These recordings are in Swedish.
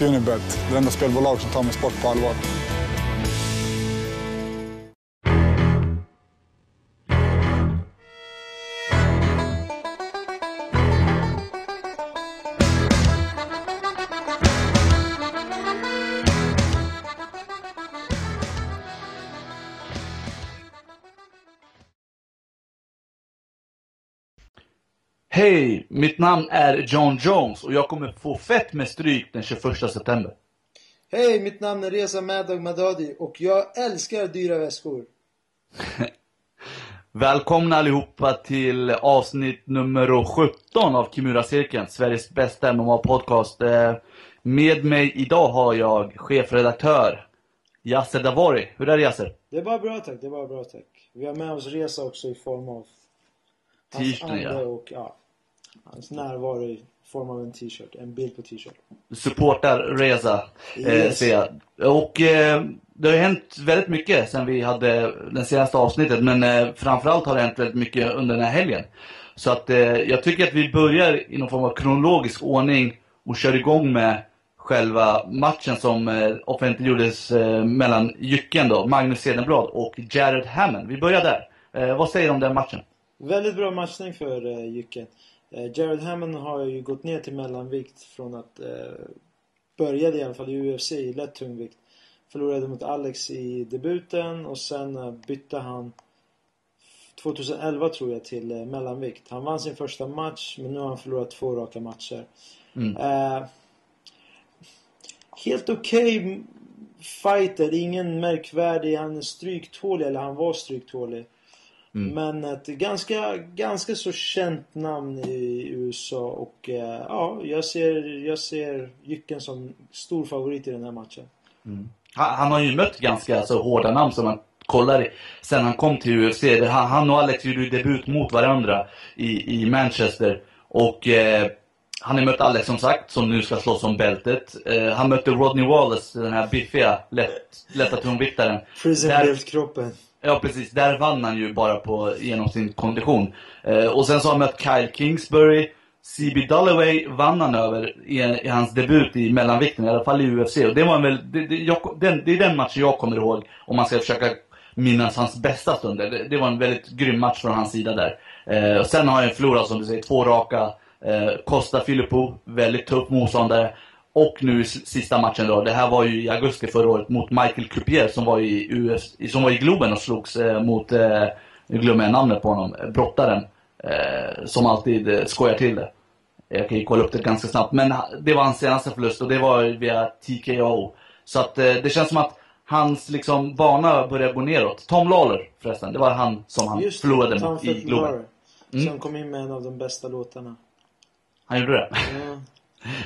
Unibet, det enda spelbolag som tar min sport på allvar. Hej! Mitt namn är John Jones och jag kommer få fett med stryk den 21 september. Hej, mitt namn är Reza Madog Madadi och jag älskar dyra väskor. Välkomna allihopa till avsnitt nummer 17 av Kimura-cirkeln, Sveriges bästa MMA-podcast. Eh, Med mig idag har jag chefredaktör Yasser Davori. Hur är det Yasser? Det är bara bra tack, det är bara bra tack. Vi har med oss Reza också i form av hans ande och ja, hans närvaro i form av en t-shirt, en bild på t-shirt. Supportar Reza, eh, Yes. ser jag. Och eh, det har hänt väldigt mycket sen vi hade det senaste avsnittet, men eh, framförallt har det hänt väldigt mycket under den här helgen. Så att eh, jag tycker att vi börjar i någon form av kronologisk ordning och kör igång med själva matchen som eh, offentliggjordes eh, mellan Jycken då, Magnus Cederblad och Jared Hammond. Vi börjar där. Eh, vad säger du om den matchen? Väldigt bra matchning för uh, Jycken. Eh, Jared Hammond har ju gått ner till mellanvikt från att uh, började i alla fall i UFC i lätt tungvikt. Förlorade mot Alex i debuten och sen eh, bytte han 2011 tror jag till eh, mellanvikt. Han vann sin första match men nu har han förlorat två raka matcher. Mm. Eh, helt okej fighter, ingen märkvärdig. Han är stryktålig, eller han var stryktålig. Mm. Men ett ganska, ganska så känt namn i USA och eh, ja, jag ser, jag ser Jycken som stor favorit i den här matchen. Han, han har ju mött ganska så hårda namn som man kollar i, sen han kom till UFC. Han, han och Alex gjorde ju debut mot varandra i, i Manchester. Och eh, han har mött Alex som sagt, som nu ska slåss om bältet. Eh, han mötte Rodney Wallace, den här biffiga, lätt, lätta tungviktaren. Prison Där- Build-kroppen. Ja precis, där vann han ju bara på, genom sin kondition. Eh, och sen så har han mött Kyle Kingsbury. CB Dalloway vann han över i, i hans debut i mellanvikten, i alla fall i UFC. Och det var väl, det, det, jag, den, det är den matchen jag kommer ihåg, om man ska försöka minnas hans bästa stunder. Det, det var en väldigt grym match från hans sida där. Eh, och sen har han förlorat, som du säger, två raka. Eh, Costa Filippo, väldigt tuff motståndare. Och nu sista matchen då, det här var ju i augusti förra året mot Michael Cupier som var i, US, som var i Globen och slogs eh, mot, eh, nu glömmer jag namnet på honom, eh, brottaren. Eh, som alltid eh, skojar till det. Jag kan ju kolla upp det ganska snabbt. Men det var hans senaste förlust och det var via TKO. Så att eh, det känns som att hans liksom bana börjar gå neråt. Tom Lawler förresten, det var han som han Just förlorade mot i Globen. Lawler, Mm. Som kom in med en av de bästa låtarna. Han gjorde det. Ja.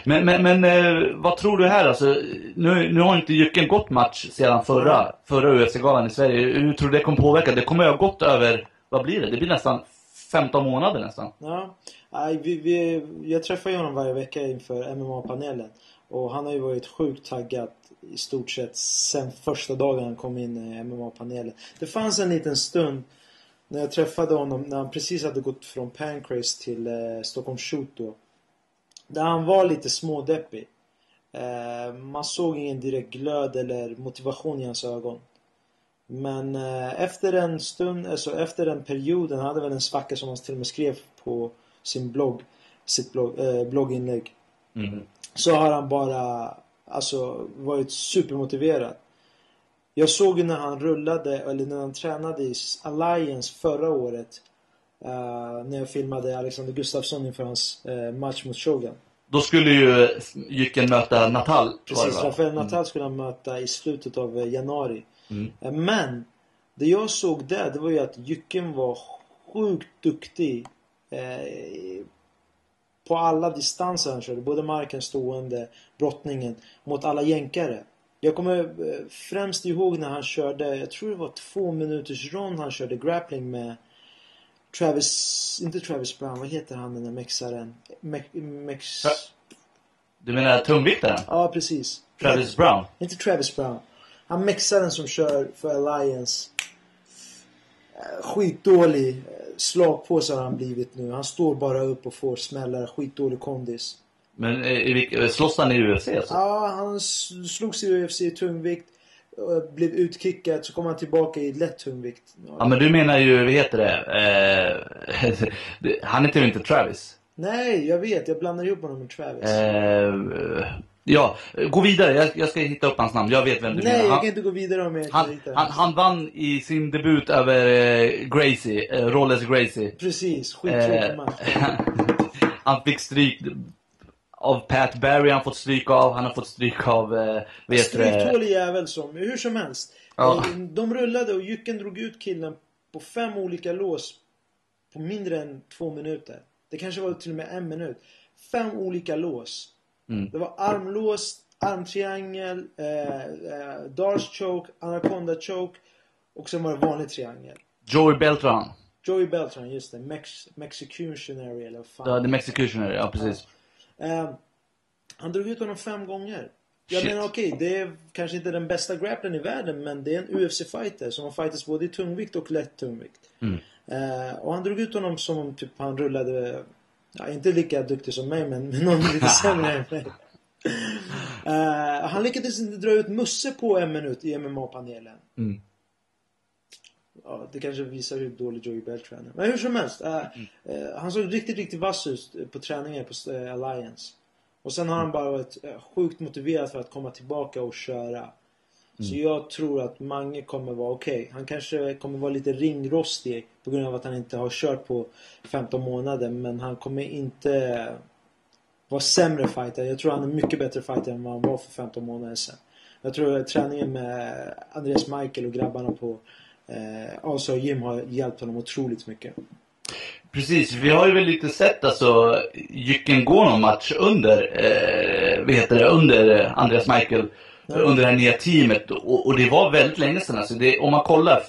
Men, men, men eh, vad tror du här alltså? Nu, nu har inte Jycken gått match sedan förra, förra UFC-galan i Sverige. Hur tror du det kommer påverka? Det kommer ju ha gått över, vad blir det? Det blir nästan 15 månader nästan. Ja. Nej, vi, vi, jag träffar ju honom varje vecka inför MMA-panelen. Och han har ju varit sjukt taggad i stort sett sen första dagen han kom in i MMA-panelen. Det fanns en liten stund när jag träffade honom när han precis hade gått från Pancrase till eh, Stockholm Shoot då. Där han var lite smådeppig. Eh, man såg ingen direkt glöd eller motivation i hans ögon. Men eh, efter en stund, alltså efter en period, han hade väl en svacka som han till och med skrev på sin blogg, sitt blogg, eh, blogginlägg. Mm. Så har han bara, alltså varit supermotiverad. Jag såg ju när han rullade, eller när han tränade i Alliance förra året. Eh, när jag filmade Alexander Gustafsson inför hans eh, match mot Shogun. Då skulle ju Jycken möta Natal. Precis? Rafael Natal skulle han möta i slutet av eh, januari. Mm. Eh, Men det jag såg där, det var ju att Jycken var sjukt duktig på alla distanser han körde. Både marken, stående, brottningen mot alla jänkare. Jag kommer främst ihåg när han körde, jag tror det var två minuters rond han körde grappling med Travis, inte Travis Brown, vad heter han den där mexaren? Mex... Mex... Du menar tungviktaren? Ja, precis. Travis Brown? Inte Travis Brown. Han mexaren som kör för Alliance. Eh, Skitdålig. eh, Slagpåse har han blivit nu. Han står bara upp och får smällar. Skitdålig kondis. Men eh, slåss han i UFC alltså? Ja, han slogs i UFC i tungvikt. Och Blev utkickad, så kom han tillbaka i lätt tungvikt. Ja men du menar ju, vad heter det? Eh, han heter ju inte Travis. Nej, jag vet. Jag blandar ihop honom med Travis. Eh, ja, gå vidare. Jag, jag ska hitta upp hans namn. Jag vet vem du Nej, menar. jag Han, kan inte gå vidare om jag inte han, hittar han, han vann i sin debut över eh, Gracie, eh, Rolles Gracie. Precis, skittråkig Eh, match. han fick stryk av Pat Barry, han fått stryk av. Han har fått stryk av, eh, vet? Stryktålig jävel som, hur som helst. Ja. Eh, De rullade och Jycken drog ut killen på fem olika lås på mindre än två minuter. Det kanske var till och med en minut. Fem olika lås. Mm. Det var armlås, armtriangel, eh, eh, Dars choke, anaconda choke och sen var det vanlig triangel. Joey Beltran. Joey Beltran, just det. Mex Mexicutionary eller vad fan. Ja, The Mexicutioner, ja precis. Eh, han drog ut honom fem gånger. Jag Shit. menar okej, det är kanske inte den bästa grapplern i världen men det är en UFC-fighter som har fightats både i tungvikt och lätt tungvikt. Mm. Eh, och han drog ut honom som om typ han rullade, ja, inte lika duktig som mig men, men någon lite sämre än mig. Eh, han lyckades inte dra ut Musse på en minut i MMA-panelen. Mm. Ja, det kanske visar hur dålig Joey Beltran är. Men hur som helst. eh, eh, han såg riktigt, riktigt vass ut på träningen på eh, Alliance. Och sen har han bara varit sjukt motiverad för att komma tillbaka och köra. Så jag tror att Mange kommer vara okej. Han kanske kommer vara lite ringrostig på grund av att han inte har kört på 15 månader. Men han kommer inte vara sämre fighter. Jag tror han är mycket bättre fighter än vad han var för 15 månader sedan. Jag tror att träningen med Andreas Michael och grabbarna på eh, Asa Gym har hjälpt honom otroligt mycket. Precis, vi har ju väl lite sett alltså Jycken gå någon match under, eh, vad heter det, under eh, Andreas Michael, under det här nya teamet. Och, och det var väldigt länge sedan alltså. Det, om man kollar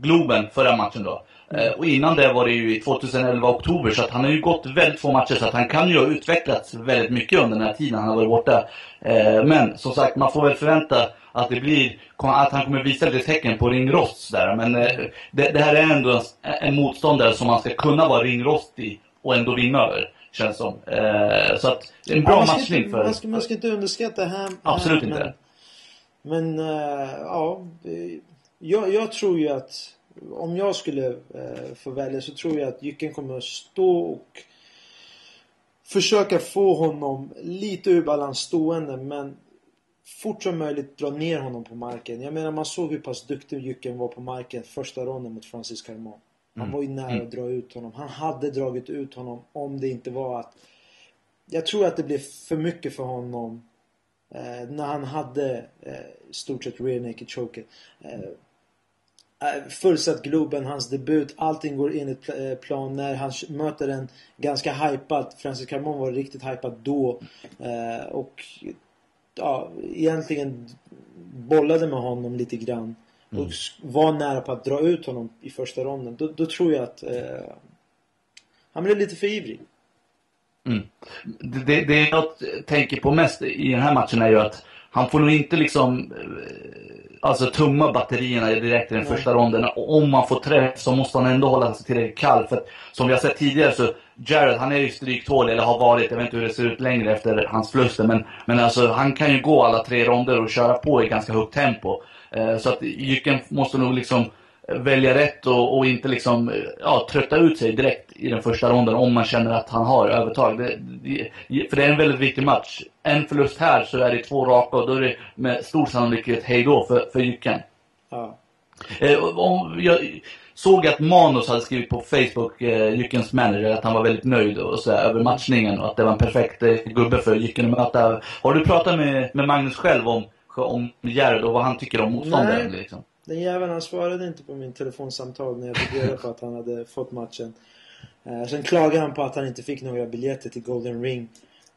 Globen förra matchen då. Eh, och innan det var det ju i 2011 oktober så att han har ju gått väldigt få matcher så att han kan ju ha utvecklats väldigt mycket under den här tiden han har varit borta. Eh, men som sagt, man får väl förvänta att det blir, att han kommer visa lite tecken på ringrost där. Men eh, det, det här är ändå en, en motståndare som man ska kunna vara ringrostig och ändå vinna över. Känns som. Eh, så att, det är en bra Ja, matchning inte, för... Man ska, man ska inte underskatta Ham. Absolut Ham, inte. Men, men eh, ja. Jag, jag tror ju att om jag skulle eh, få välja så tror jag att Jycken kommer att stå och försöka få honom lite ur balans stående men fort som möjligt dra ner honom på marken. Jag menar man såg hur pass duktig Jycken var på marken första ronden mot Francis Carmon. Han var ju nära att dra ut honom. Han hade dragit ut honom om det inte var att jag tror att det blev för mycket för honom eh, när han hade eh, stort sett rear naked choker. Eh, eh, fullsatt Globen, hans debut, allting går enligt eh, plan. När han möter en ganska hypad, Francis Carmon var riktigt hypad då. Eh, och ja, egentligen bollade med honom lite grann. Och s- var nära på att dra ut honom i första ronden. Då, då tror jag att eh, han blev lite för ivrig. Mm. Det, det, jag tänker på mest i den här matchen är ju att han får nog inte liksom eh, alltså tumma batterierna direkt i den Nej. första ronden. Om man får träff så måste han ändå hålla sig tillräckligt kall. För att, som vi har sett tidigare så Jared, han är ju stryktålig, eller har varit. Jag vet inte hur det ser ut längre efter hans förluster. Men, men alltså han kan ju gå alla tre ronder och köra på i ganska högt tempo. Eh, så att Jycken måste nog liksom välja rätt och, och inte liksom, ja, trötta ut sig direkt i den första ronden om man känner att han har övertag. Det, det, för det är en väldigt viktig match. En förlust här så är det två raka och då är det med stor sannolikhet hej då för, för Jycken. Ja. Eh, om, jag såg att Manus hade skrivit på Facebook, eh, Jyckens manager, att han var väldigt nöjd och så här, över matchningen och att det var en perfekt eh, gubbe för Jycken att möta. Har du pratat med, med Magnus själv om, om Jared och vad han tycker om motståndaren? Nej. Liksom? Den jäveln han svarade inte på min telefonsamtal när jag fick reda på att han hade fått matchen. Eh, sen klagade han på att han inte fick några biljetter till Golden Ring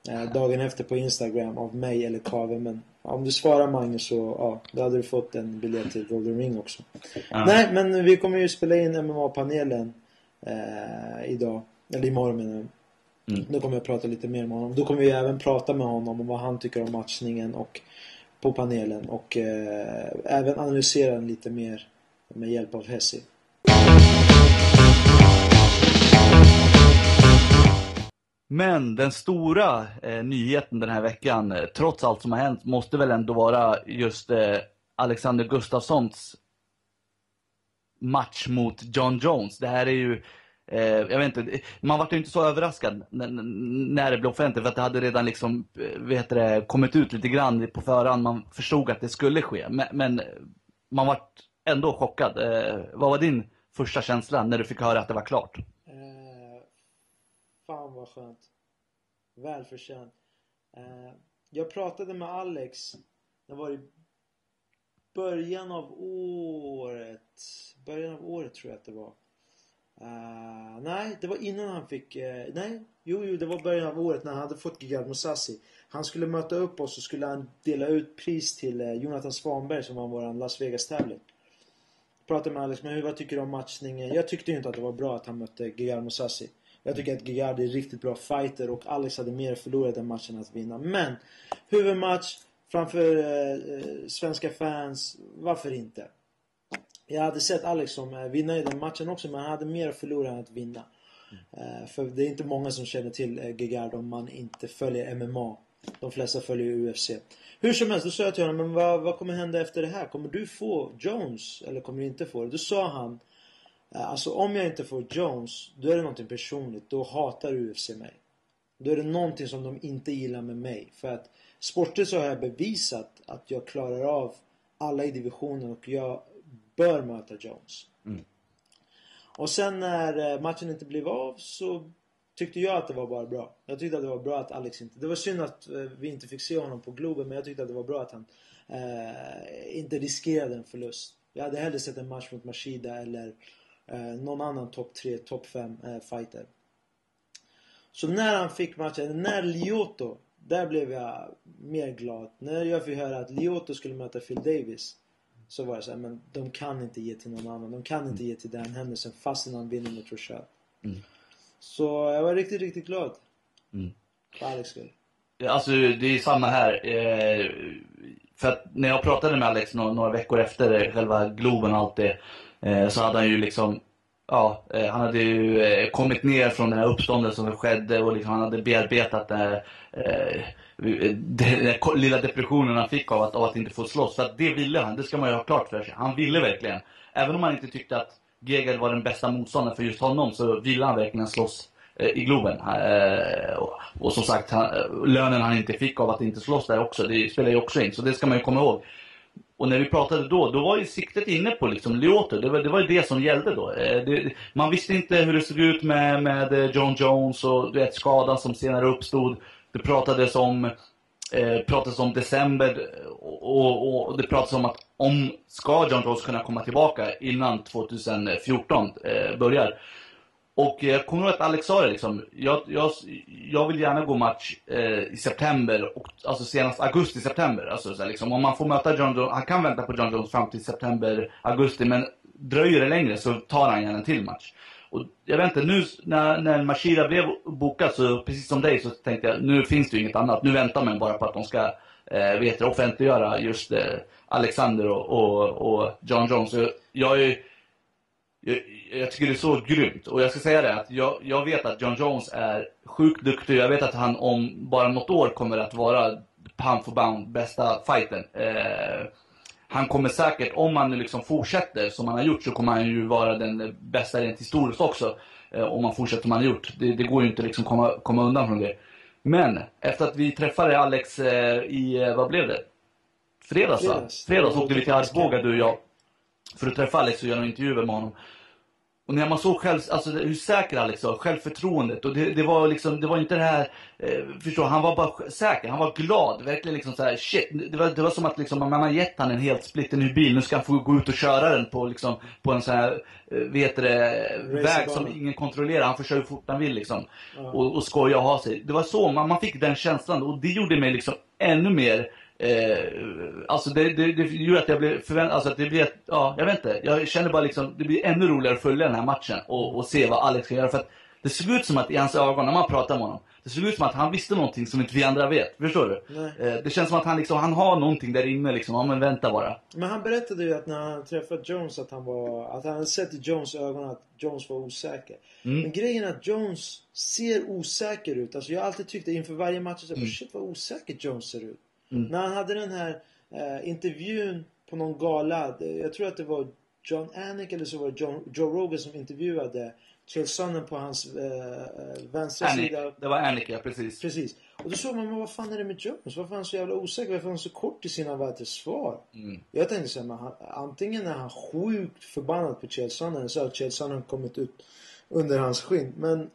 eh, dagen efter på Instagram av mig eller Kave. Men om du svarar Magnus så ja, då hade du fått en biljett till Golden Ring också. Ja. Nej, men vi kommer ju spela in MMA-panelen eh, idag. Eller imorgon menar jag. Mm. Då kommer jag prata lite mer med honom. Då kommer vi även prata med honom om vad han tycker om matchningen och på panelen och eh, även analysera den lite mer med hjälp av Hessi. Men den stora eh, nyheten den här veckan, eh, trots allt som har hänt, måste väl ändå vara just eh, Alexander Gustafssons match mot John Jones. Det här är ju, eh, jag vet inte, man var ju inte så överraskad när det blev offentligt för att det hade redan liksom, eh, vet det, kommit ut lite grann på förhand. Man förstod att det skulle ske. Men, men man var ändå chockad. Eh, vad var din första känsla när du fick höra att det var klart? Fan vad skönt. Välförtjänt. Eh, jag pratade med Alex, det var i början av året. Början av året tror jag att det var. Uh, nej, det var innan han fick... Uh, nej, jo, jo, det var början av året när han hade fått Gigard Sassi. Han skulle möta upp oss och skulle han dela ut pris till uh, Jonathan Svanberg som var vår Las Vegas-tävling. Pratade med Alex, men hur, vad tycker du om matchningen? Jag tyckte ju inte att det var bra att han mötte Gigard Mosassi. Jag tycker att Gigard är riktigt bra fighter och Alex hade mer förlorat den matchen att vinna. Men, huvudmatch framför eh, eh, svenska fans, varför inte? Jag hade sett Alex som eh, i den matchen också men han hade mer att förlora än att vinna. Mm. för det är inte många som känner till eh, Gegard om man inte följer MMA. De flesta följer UFC. Hur som helst, då sa jag till honom, men vad, vad kommer hända efter det här? Kommer du få Jones? Eller kommer du inte få det? Då sa han, alltså om jag inte får Jones, då är det någonting personligt. Då hatar UFC mig. Då är det någonting som de inte gillar med mig. För att sportligt så har jag bevisat att jag klarar av alla i divisionen och jag bör möta Jones. Mm. Och sen när eh, matchen inte blev av så tyckte jag att det var bara bra. Jag tyckte att det var bra att Alex inte... Det var synd att eh, vi inte fick se honom på Globen men jag tyckte att det var bra att han eh, inte riskerade en förlust. Jag hade hellre sett en match mot Mashida eller eh, någon annan topp 3, topp 5 eh, fighter. Så när han fick matchen, när Lyoto, där blev jag mer glad. När jag fick höra att Lyoto skulle möta Phil Davis. Så var det så här, men de kan inte ge till någon annan. De kan inte ge till Dan Henderson fastän han vinner mot Rashad. Mm. Så jag var riktigt, riktigt glad. Mm. För Alex skull. Alltså det är samma här. Eh, för att när jag pratade med Alex några, några veckor efter själva Globen och allt det. Eh, så hade han ju liksom Ja, eh, han hade ju eh, kommit ner från den här uppståndelsen som skedde och liksom han hade bearbetat eh, den, här, den lilla depressionen han fick av att, av att inte få slåss. För att det ville han, det ska man ju ha klart för sig. Han ville verkligen. Även om han inte tyckte att Gegard var den bästa motståndaren för just honom så ville han verkligen slåss i Globen. Och, som sagt, lönen han inte fick av att inte slåss där också, det spelar ju också in. Så det ska man ju komma ihåg. Och när vi pratade då, då var ju siktet inne på liksom Lyoto. Det var, det var ju det som gällde då. Eh, det, man visste inte hur det såg ut med, med eh, John Jones och du vet, skadan som senare uppstod. Det pratades om, eh, pratades om december och, och, och, det pratades om att om ska John Jones kunna komma tillbaka innan 2014 eh, börjar och jag kommer ihåg att Alex sa det liksom, jag, jag, jag vill gärna gå match eh, i september, och, alltså senast augusti-september. Alltså, så här, liksom, om man får möta John Jones, han kan vänta på John Jones fram till september, augusti, men dröjer det längre så tar han gärna en till match. Och jag vet inte, nu när, när Mashira blev bokad så precis som dig så tänkte jag, nu finns det ju inget annat. Nu väntar man bara på att de ska eh, vet, offentliggöra just eh, Alexander och, och, och John Jones. Jag, jag är jag, jag, tycker det är så grymt. Och jag ska säga det att jag, jag vet att John Jones är sjukt duktig. Jag vet att han om bara något år kommer att vara pound for pound bästa fighten. Eh, han kommer säkert, om han liksom fortsätter som han har gjort så kommer han ju vara den bästa rent historiskt också. Eh, om han fortsätter som han har gjort. Det, det går ju inte liksom komma, komma undan från det. Men efter att vi träffade Alex eh, i, eh, vad blev det? Fredags? Fredags, Fredags åkte vi till Arboga du och jag för att träffa Alex och göra intervjuer med honom. Och när man såg själv, alltså hur säker Alex var, självförtroendet. Och det, det var liksom, det var inte det här, eh, förstår han var bara säker, han var glad. Verkligen liksom så här, shit. Det var, det var som att liksom, man har gett han en helt splitten ny bil, nu ska han få gå ut och köra den på liksom, på en sån här, eh, vet det, väg som ingen kontrollerar. Han får köra hur fort han vill liksom. Ja. Och, och skoja och ha sig. Det var så, man, man fick den känslan och det gjorde mig liksom ännu mer Eh, alltså det, det, det gjorde att jag blev förväntad, alltså att det blir, ja jag vet inte. Jag känner bara liksom, det blir ännu roligare att följa den här matchen och, och se vad Alex kan göra. För att Det såg ut som att i hans ögon, när man pratade med honom, det såg ut som att han visste någonting som inte vi andra vet. Förstår du? Eh, det känns som att han liksom, han har någonting där inne liksom. Ja men vänta bara. Men han berättade ju att när han träffade Jones att han var, att han hade sett i Jones ögon att Jones var osäker. Mm. Men grejen är att Jones ser osäker ut. Alltså jag har alltid tyckt det inför varje match. Så, Mm. Shit vad osäker Jones ser ut. När han hade den här eh, intervjun på någon gala. Jag tror att det var John Anik eller så var det John, Joe Rogan som intervjuade Chael på hans eh, eh, vänstra Annick, sida. det var Annika, precis. Precis. Och då såg man, men vad fan är det med Jones? Varför är han så jävla osäker? Varför är han så kort i sina vad svar? Mm. Jag tänkte såhär, men han, antingen är han sjukt förbannad på Chael Sonnen så har Chael Sonnen kommit ut under hans skinn. Men,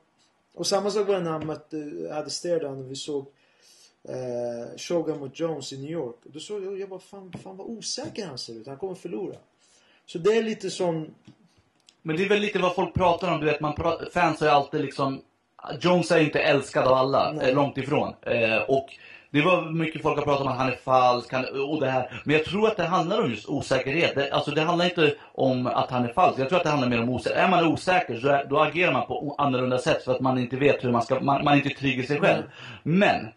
och samma sak var det när han mötte, hade Stairdown och vi såg eh, Shogun mot Jones i New York. Då såg jag, jag bara, fan, fan vad osäker han ser ut. Han kommer förlora. Så det är lite sån, Men det är väl lite vad folk pratar om, du vet, man pra- fans ju alltid liksom Jones är inte älskad av alla, Nej. eh, långt ifrån. Eh, och det var mycket folk har pratat om att han är falsk, han, och det här. Men jag tror att det handlar om just osäkerhet. Det, alltså det handlar inte om att han är falsk, jag tror att det handlar mer om osäkerhet. Är man osäker så är, då agerar man på annorlunda sätt för att man inte vet hur man ska, man, man är inte trygg i sig själv. Men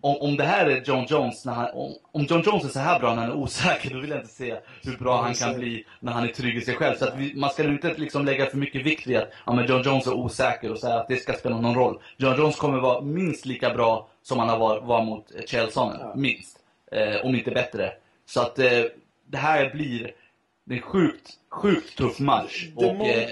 om, om det här är John Jones, när han, om, om John Jones är så här bra när han är osäker, då vill jag inte se hur bra han kan bli när han är trygg i sig själv. Så att vi, man ska inte liksom lägga för mycket vikt vid att ja, men John Jones är osäker och säga att det ska spela någon roll. John Jones kommer vara minst lika bra som han har var, var mot Chelsea, Ja. minst. Eh, om inte bättre. Så att eh, det här blir en sjukt, sjukt tuff match. Och eh,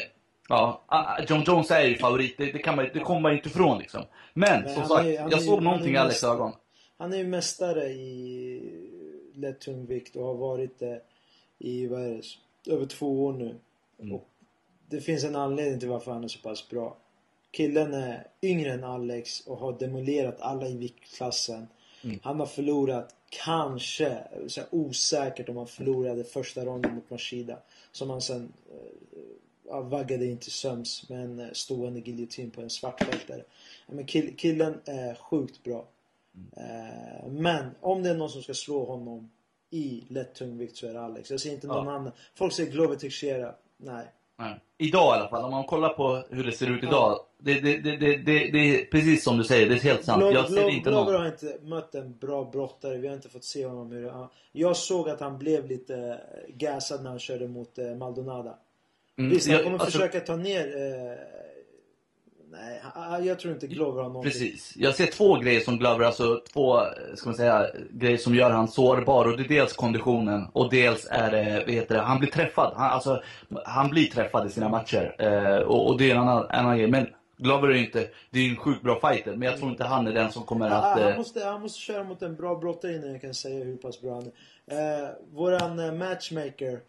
ja, ah, John Jones är ju favorit, det, det, kan man, det kommer man inte ifrån liksom. Men, Men som sagt, är- jag såg han någonting i Alex ögon. Han är ju mästare i lätt tungvikt och har varit det i vad är det, över två år nu. Mm. Och det finns en anledning till varför han är så pass bra. Killen är yngre än Alex och har demolerat alla i viktklassen. Mm. Han har förlorat, kanske, så osäkert om han förlorade första ronden mot Mashida. Som han sen eh, ja, vaggade in till söms med en eh, stående giljotin på en svartbältare. Ja, men kill, killen är sjukt bra. Eh, men om det är någon som ska slå honom i lätt tungvikt så är det Alex. Jag ser inte någon Ja. annan. Folk säger Glover Teixeira. Nej. Nej. Idag i alla fall, om man kollar på hur det ser ut idag. Det, det, det, det, det, det är precis som du säger, det är helt sant. Glover, jag ser Glover, inte Glover någon. har inte mött en bra brottare. Vi har inte fått se honom hur ja. Jag såg att han blev lite gasad när han körde mot eh, Maldonada. Mm, Visst, han jag- kommer alltså, försöka ta ner... Eh, nej, han- jag tror inte Glover har någonting. Precis. Jag ser två grejer som Glover, alltså två, ska man säga, grejer som gör han sårbar. Och det är dels konditionen och dels är det, vad heter det, han blir träffad. Han, alltså, han blir träffad i sina matcher. Eh, och, och det är en annan, en annan grej. Men Glover är ju inte, det är ju en sjukt bra fighter. Men jag tror inte han är den som kommer Ja, att... han, Eh, måste, han måste köra mot en bra brottare innan jag kan säga hur pass bra han är. Eh, våran eh, matchmaker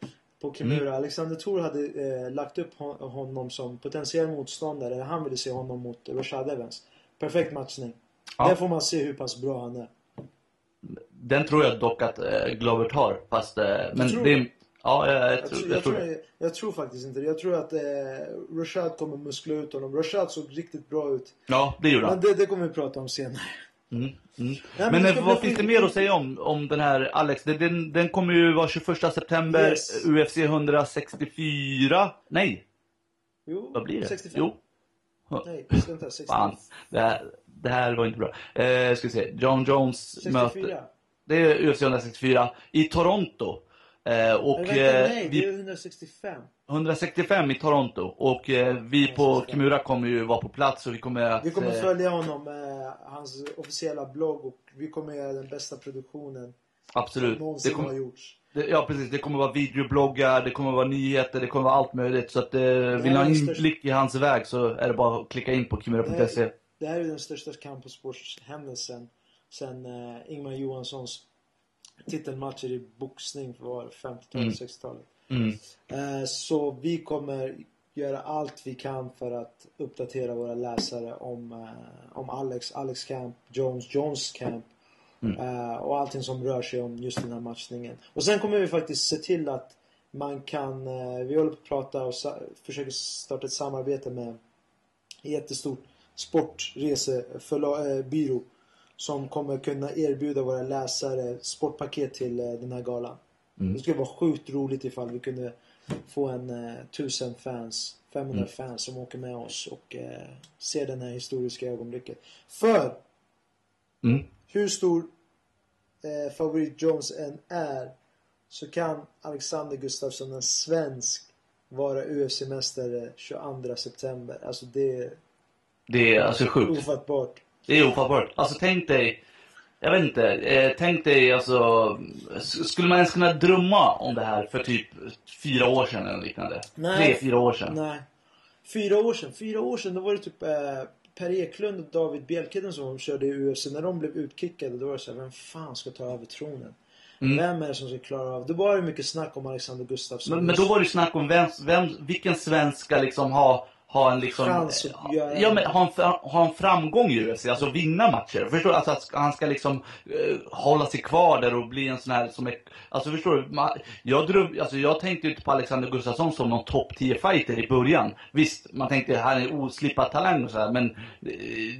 på Kimura, Mm. Alexander Thor hade eh, lagt upp hon, honom som potentiell motståndare. Han ville se honom mot Rashad Evans. Perfekt matchning. Ja. Där får man se hur pass bra han är. den tror jag dock att eh, Glover tar. Fast, eh, men tror det Ja, jag, jag, Jag, tror, tror, jag tror tror, jag, jag tror faktiskt inte det. Jag tror att eh, Rashad kommer muskla ut honom. Rashad såg riktigt bra ut. Ja, det gjorde han. Men det, det kommer vi prata om senare. Mm, mm. men Men, det ska vad finns det mer att säga om, om den här Alex? Den, den, kommer ju vara 21 september, Yes. UFC 164. Nej, Jo, vad blir det? 65. Jo, Nej, vänta. 65. fan. Det här, det här var inte bra. Eh, ska vi se. John Jones 64. möter... Det är UFC 164 i Toronto. Eh, och Men vänta, eh, nej, vi, det är 165. 165 i Toronto. Och eh, vi på 165. Kimura kommer ju vara på plats och vi kommer att... Vi kommer eh, följa honom, eh, hans officiella blogg och vi kommer göra den bästa produktionen Absolut. som någonsin Det kommer, har gjorts. Det, ja precis, det kommer vara videobloggar, det kommer vara nyheter, det kommer vara allt möjligt. Så att, eh, vill ni ha inblick i hans väg så är det bara att klicka in på kimura.se. det här är den största campussportshändelsen sen eh, Ingmar Johanssons titelmatcher i boxning för 50-talet, Mm. 60-talet. Mm. Eh, så vi kommer göra allt vi kan för att uppdatera våra läsare om, eh, om Alex, Alex Camp, Jones, Jones Camp. Mm. Eh, och allting som rör sig om just den här matchningen. Och sen kommer vi faktiskt se till att man kan, vi håller på att prata och försöker starta ett samarbete med jättestort sportresebyrå som kommer kunna erbjuda våra läsare sportpaket till den här galan. Mm. Det skulle vara sjukt roligt ifall vi kunde få en eh, tusen fans, 500 fans som åker med oss och eh, ser den här historiska ögonblicket. För Mm. hur stor eh, favorit Jones än är så kan Alexander Gustafsson, en svensk, vara UFC-mästare 22 september. Alltså det Det är alltså är sjukt. ofattbart. Det är ofattbart. Alltså tänk dig, jag vet inte, eh, tänk dig alltså, skulle man ens kunna drömma om det här för typ fyra år sedan eller liknande? Nej. Tre, fyra år sedan. Nej. Fyra år sedan. Fyra år sedan då var det typ eh, Per Eklund och David Bjelkeden som körde i UFC. När de blev utkickade då var det så här, vem fan ska ta över tronen? Mm. Vem är det som ska klara av? Då var det mycket snack om Alexander Gustafsson. Men, men då var det snack om vem, vem, vilken svensk ska liksom ha, ha en liksom... Chans att göra- Ja men ha en, ha en framgång i UFC, alltså vinna matcher. Förstår du? Alltså att han ska liksom eh, hålla sig kvar där och bli en sån här som är... Alltså förstår du? Man, jag, dröm, alltså, jag tänkte inte på Alexander Gustafsson som någon topp 10 fighter i början. Visst, man tänkte han är oslipad talang och så här, men eh,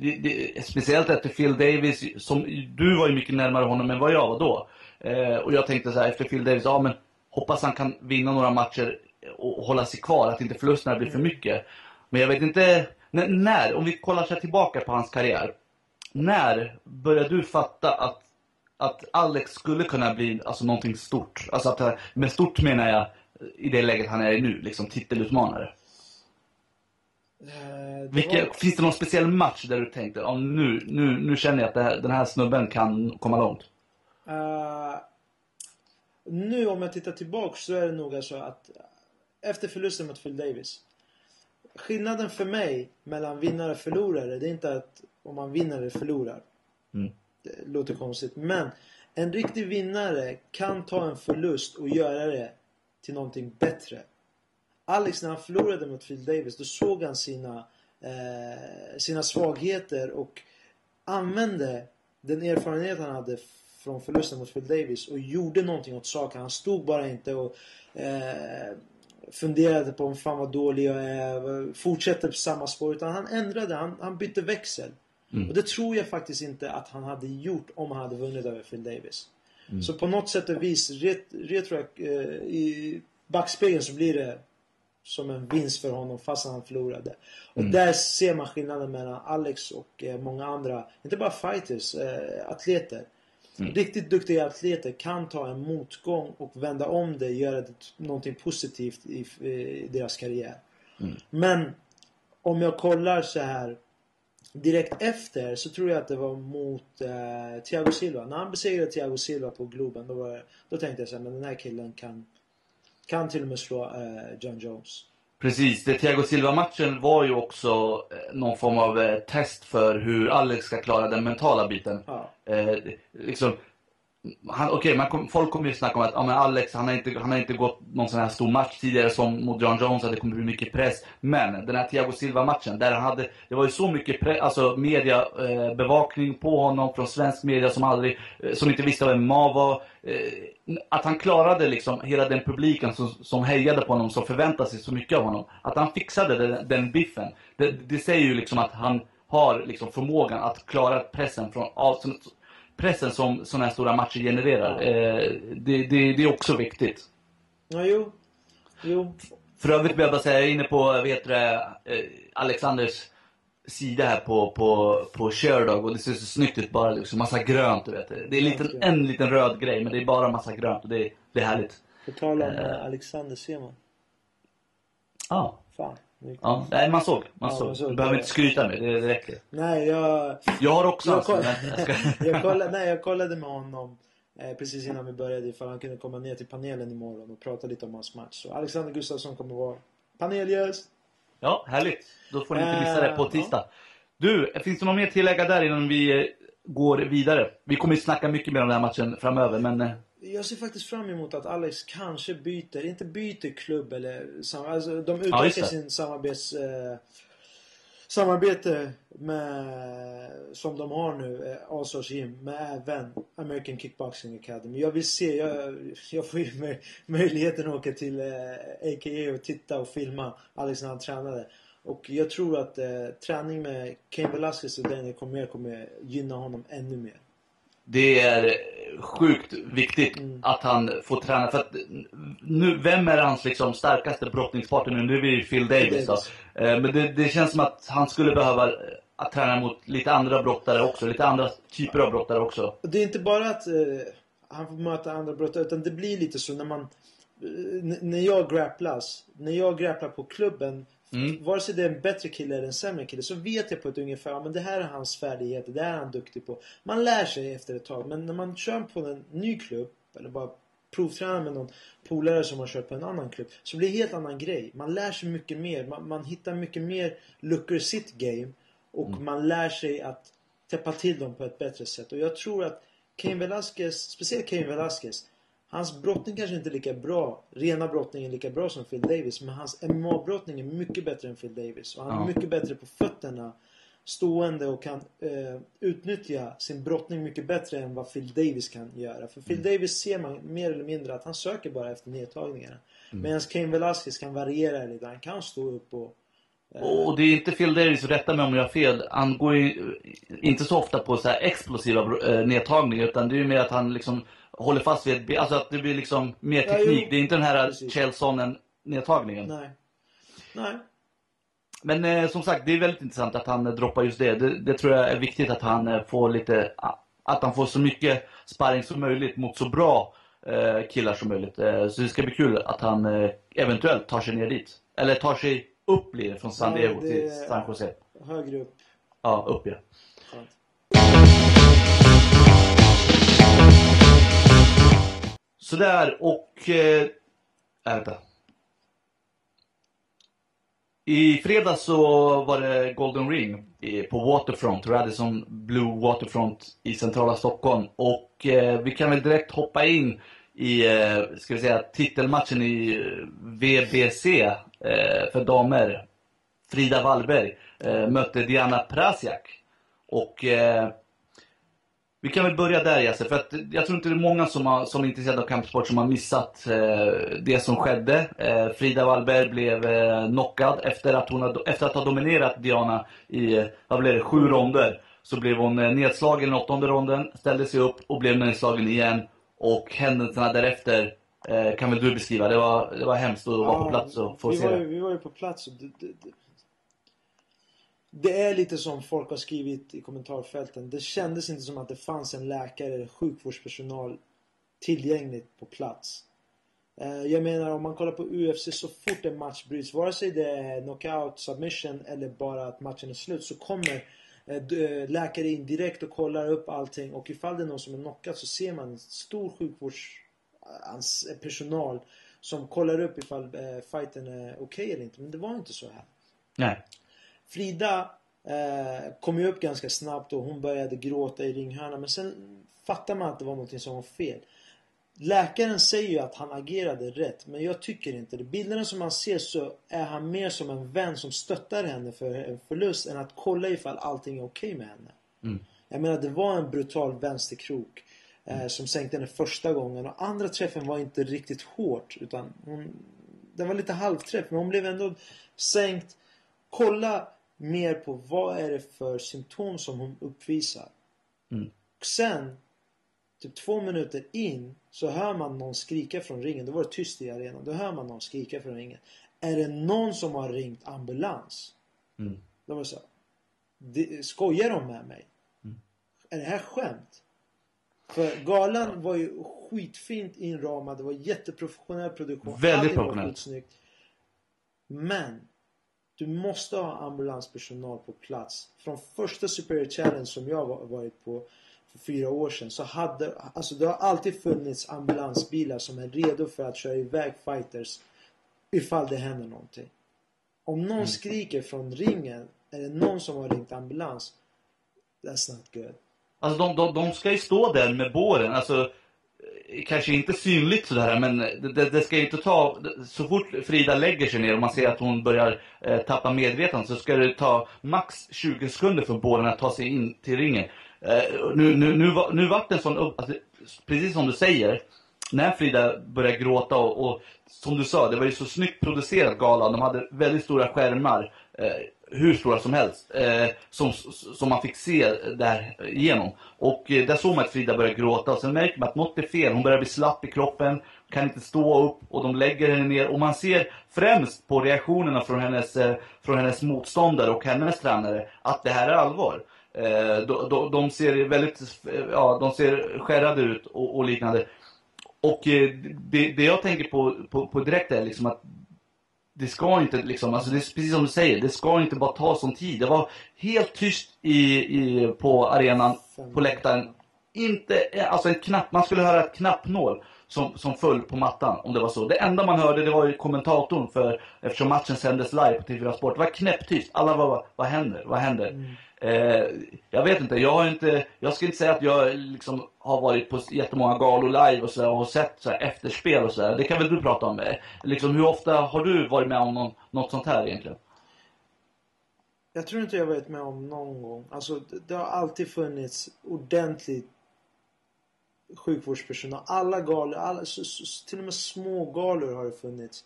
det, det, speciellt efter Phil Davis, som du var ju mycket närmare honom än vad jag var då. Eh, och jag tänkte så här efter Phil Davis, ja men hoppas han kan vinna några matcher och hålla sig kvar, att inte förlusterna blir för mycket. Men jag vet inte, när, när om vi kollar tillbaka på hans karriär. När började du fatta att, att Alex skulle kunna bli alltså, någonting stort? Alltså att, med stort menar jag i det läget han är i nu, liksom titelutmanare. Eh, det Vilka, var- Finns det någon speciell match där du tänkte, ja, nu, nu, nu känner jag att här, den här snubben kan komma långt? Eh, nu om jag tittar tillbaka så är det nog alltså att efter förlusten mot Phil Davis. Skillnaden för mig mellan vinnare och förlorare det är inte att om man vinner eller förlorar. Mm. Det låter konstigt. Men en riktig vinnare kan ta en förlust och göra det till någonting bättre. Alex när han förlorade mot Phil Davis då såg han sina, eh, sina svagheter och använde den erfarenhet han hade från förlusten mot Phil Davis och gjorde någonting åt saken. Han stod bara inte och eh, funderade på om fan vad dålig jag är. Fortsätter på samma spår. Utan han ändrade. Han, han bytte växel. Och det tror jag faktiskt inte att han hade gjort om han hade vunnit över Phil Davis. Så på något sätt och vis, ret, retro, eh, i backspegeln så blir det som en vinst för honom fast han förlorade. Och där ser man skillnaden mellan Alex och eh, många andra, inte bara fighters, eh, atleter. Riktigt duktiga atleter kan ta en motgång och vända om det, göra det någonting positivt i, i deras karriär. Men om jag kollar så här direkt efter så tror jag att det var mot eh, Thiago Silva. När han besegrade Thiago Silva på Globen då, var, då tänkte jag så här, men den här killen kan, kan till och med slå eh, John Jones. Precis, det Thiago Silva-matchen var ju också eh, någon form av eh, test för hur Alex ska klara den mentala biten. Ja. Eh, liksom, han, okej, kom, folk kommer ju snacka om att ja, men Alex han har, inte, han har inte gått någon sån här stor match tidigare som mot John Jones, att det kommer bli mycket press. Men den här Thiago Silva-matchen, där han hade, det var ju så mycket press, alltså mediebevakning eh, på honom från svensk media som aldrig, eh, som inte visste vem Ma var. Eh, att han klarade liksom hela den publiken som, som hejade på honom, som förväntade sig så mycket av honom. Att han fixade den, den biffen. Det, det säger ju liksom att han har liksom förmågan att klara pressen från, av, pressen som sådana här stora matcher genererar. Eh, det, det, det är också viktigt. Ja, jo. Jo. För övrigt vill jag bara säga, jag är inne på heter det, eh, Alexanders sida här på, på, på Sherdog och det ser så snyggt ut bara liksom, massa grönt du vet. Det är en liten, en liten röd grej men det är bara massa grönt och det, är- det är härligt. På tal om eh, Alexander Seman. Ja. Fan. Nu- Ja, nej, man såg. Man Ja, såg. man såg. Du behöver inte skryta med det, räcker. Nej, jag... Jag har också Jag, koll... jag jag, kollade, nej, jag kollade med honom eh, precis innan vi började ifall han kunde komma ner till panelen imorgon och prata lite om hans match. Så Alexander Gustafsson kommer vara panelgäst. Ja, härligt. Då får ni inte missa Eh, det på tisdag. Du, finns det något mer tillägga där innan vi eh, går vidare? Vi kommer ju snacka mycket mer om den här matchen framöver, men... Jag ser faktiskt fram emot att Alex kanske byter, inte byter klubb eller sam- alltså de Ja, utökar det. sin samarbets, eh, samarbete med, som de har nu, eh, Allstars Gym, med även American Kickboxing Academy. Jag vill se, jag, jag får ju mö- möjligheten att åka till eh, AKA och titta och filma Alex när han tränade. Och jag tror att eh, träning med Cain Velasquez och Daniel Cormier kommer gynna honom ännu mer. Det är sjukt viktigt att han får träna. För att nu, vem är hans liksom starkaste brottningspartner nu? Nu är det ju Phil Davis då. Eh, Men det, det känns som att han skulle behöva eh, att träna mot lite andra brottare också. Lite andra typer av brottare också. Det är inte bara att eh, han får möta andra brottare utan det blir lite så när man... Eh, när jag grapplas, när jag grapplar på klubben Mm. Vare sig det är en bättre kille eller en sämre kille så vet jag på ett ungefär, ja men det här är hans färdigheter, det här är han duktig på. Man lär sig efter ett tag men när man kör på en ny klubb eller bara provtränar med någon polare som har kört på en annan klubb så blir det en helt annan grej. Man lär sig mycket mer, man, man hittar mycket mer luckor i sitt game och man lär sig att täppa till dem på ett bättre sätt. Och jag tror att Cain Velasquez, speciellt Cain Velasquez Hans brottning kanske inte är lika bra, rena brottning är lika bra som Phil Davis. Men hans MMA-brottning är mycket bättre än Phil Davis. Och han är Ja. mycket bättre på fötterna. Stående och kan eh, utnyttja sin brottning mycket bättre än vad Phil Davis kan göra. För Phil Davis ser man mer eller mindre att han söker bara efter nedtagningarna. Medan Cain Velasquez kan variera lite. Han kan stå upp och... Och det är inte Phil Davis, rätta mig om jag har fel. Han går ju inte så ofta på så här explosiva eh, nedtagningar. Utan det är ju mer att han liksom håller fast vid. Alltså att det blir liksom mer Ja, teknik. jo. det är inte den här Precis. Chelsonen nedtagningen. Nej. Nej. Men eh, som sagt, det är väldigt intressant att han eh, droppar just det. det. Det tror jag är viktigt att han eh, får lite, att han får så mycket sparring som möjligt mot så bra eh, killar som möjligt. Eh, så det ska bli kul att han eh, eventuellt tar sig ner dit. Eller tar sig upp blir det från San Ja, Diego det- till San Jose. Högre upp. Ja, upp ja. Sådär och... Eh, äh, vänta. I fredags så var det Golden Ring på Waterfront, Radisson Blue Waterfront i centrala Stockholm. Och eh, vi kan väl direkt hoppa in i, eh, ska vi säga, titelmatchen i eh, VBC eh, för damer. Frida Wallberg eh, mötte Diana Prasiak. Och eh, vi kan väl börja där Jesse, för att jag tror inte det är många som, har, som är intresserade av kampsport som har missat eh, det som skedde. Eh, Frida Wallberg blev eh, knockad efter att, hon har, efter att ha dominerat Diana i, eh, vad blev det, sju ronder. Så blev hon eh, nedslagen i den åttonde ronden, ställde sig upp och blev nedslagen igen. Och händelserna därefter eh, kan väl du beskriva? Det var, det var hemskt att vara på plats och få vi, se var det. vi var ju på plats och det, det, det, det är lite som folk har skrivit i kommentarfälten. Det kändes inte som att det fanns en läkare eller sjukvårdspersonal tillgängligt på plats. Eh, Jag menar om man kollar på UFC så fort en match bryts, vare sig det är knockout, submission eller bara att matchen är slut så kommer läkare in direkt och kollar upp allting och ifall det är någon som är knockad så ser man en stor sjukvårdspersonal som kollar upp ifall eh, fighten är okej eller inte. Men det var inte så här. Nej. Frida eh, kom ju upp ganska snabbt och hon började gråta i ringhörnan men sen fattar man att det var någonting som var fel. Läkaren säger ju att han agerade rätt men jag tycker inte det. Bilderna som man ser så är han mer som en vän som stöttar henne för en förlust än att kolla ifall allting är okej med henne. Mm. Jag menar det var en brutal vänsterkrok eh, som sänkte henne första gången och andra träffen var inte riktigt hårt utan hon, den var lite halvträff men hon blev ändå sänkt. Kolla mer på vad är det för symptom som hon uppvisar. Mm. Och sen, typ två minuter in, så hör man någon skrika från ringen. Då var det tyst i arenan. Då hör man någon skrika från ringen. Är det någon som har ringt ambulans? Mm. Då var det så här, "Det- Skojar de med mig? Är det här skämt? För galan var ju skitfint inramad. Det var jätteprofessionell produktion. Väldigt professionellt. Men du måste ha ambulanspersonal på plats. Från första Superior Challenge som jag var- varit på för fyra år sedan så hade, alltså det har alltid funnits ambulansbilar som är redo för att köra iväg fighters ifall det händer någonting. Om någon Mm. skriker från ringen, är det någon som har ringt ambulans, that's not good. Alltså de, de, de ska ju stå där med båren, alltså eh, kanske inte synligt sådär men det, det, det ska ju inte ta, så fort Frida lägger sig ner och man ser att hon börjar eh, tappa medvetandet så ska det ta max 20 sekunder för båren att ta sig in till ringen. Eh, nu, nu, nu, var- nu vart det en sån upp, alltså, precis som du säger, när Frida började gråta och, och som du sa, det var ju så snyggt producerat galan. De hade väldigt stora skärmar. Eh, hur stora som helst. Eh, som, som man fick se där igenom. Och eh, där såg man att Frida började gråta och sen märker man att något är fel. Hon börjar bli slapp i kroppen, kan inte stå upp och de lägger henne ner. Och man ser främst på reaktionerna från hennes, eh, från hennes motståndare och hennes tränare att det här är allvar. Eh, de, de, de, ser väldigt, ja, de ser skärrade ut och, och liknande. Och eh, det, det jag tänker på, på, på direkt är liksom att det ska inte liksom, alltså det är precis som du säger, det ska inte bara ta sån tid. Det var helt tyst i, i, på arenan, på läktaren. Inte, eh, alltså ett knapp, man skulle höra ett knappnål som, som föll på mattan om det var så. Det enda man hörde det var ju kommentatorn för, eftersom matchen sändes live på TV4 Sport. Det var knäpptyst. Alla var vad händer? Vad händer? Mm. Eh, jag vet inte, jag har inte, jag ska inte säga att jag liksom har varit på jättemånga galor live och, så och sett så efterspel och sådär. Det kan väl du prata om? Eh, liksom, hur ofta har du varit med om någon, något sånt här egentligen? Jag tror inte jag varit med om någon gång. Alltså det har alltid funnits ordentligt sjukvårdspersonal. Alla galor, alla, till och med små galor har det funnits.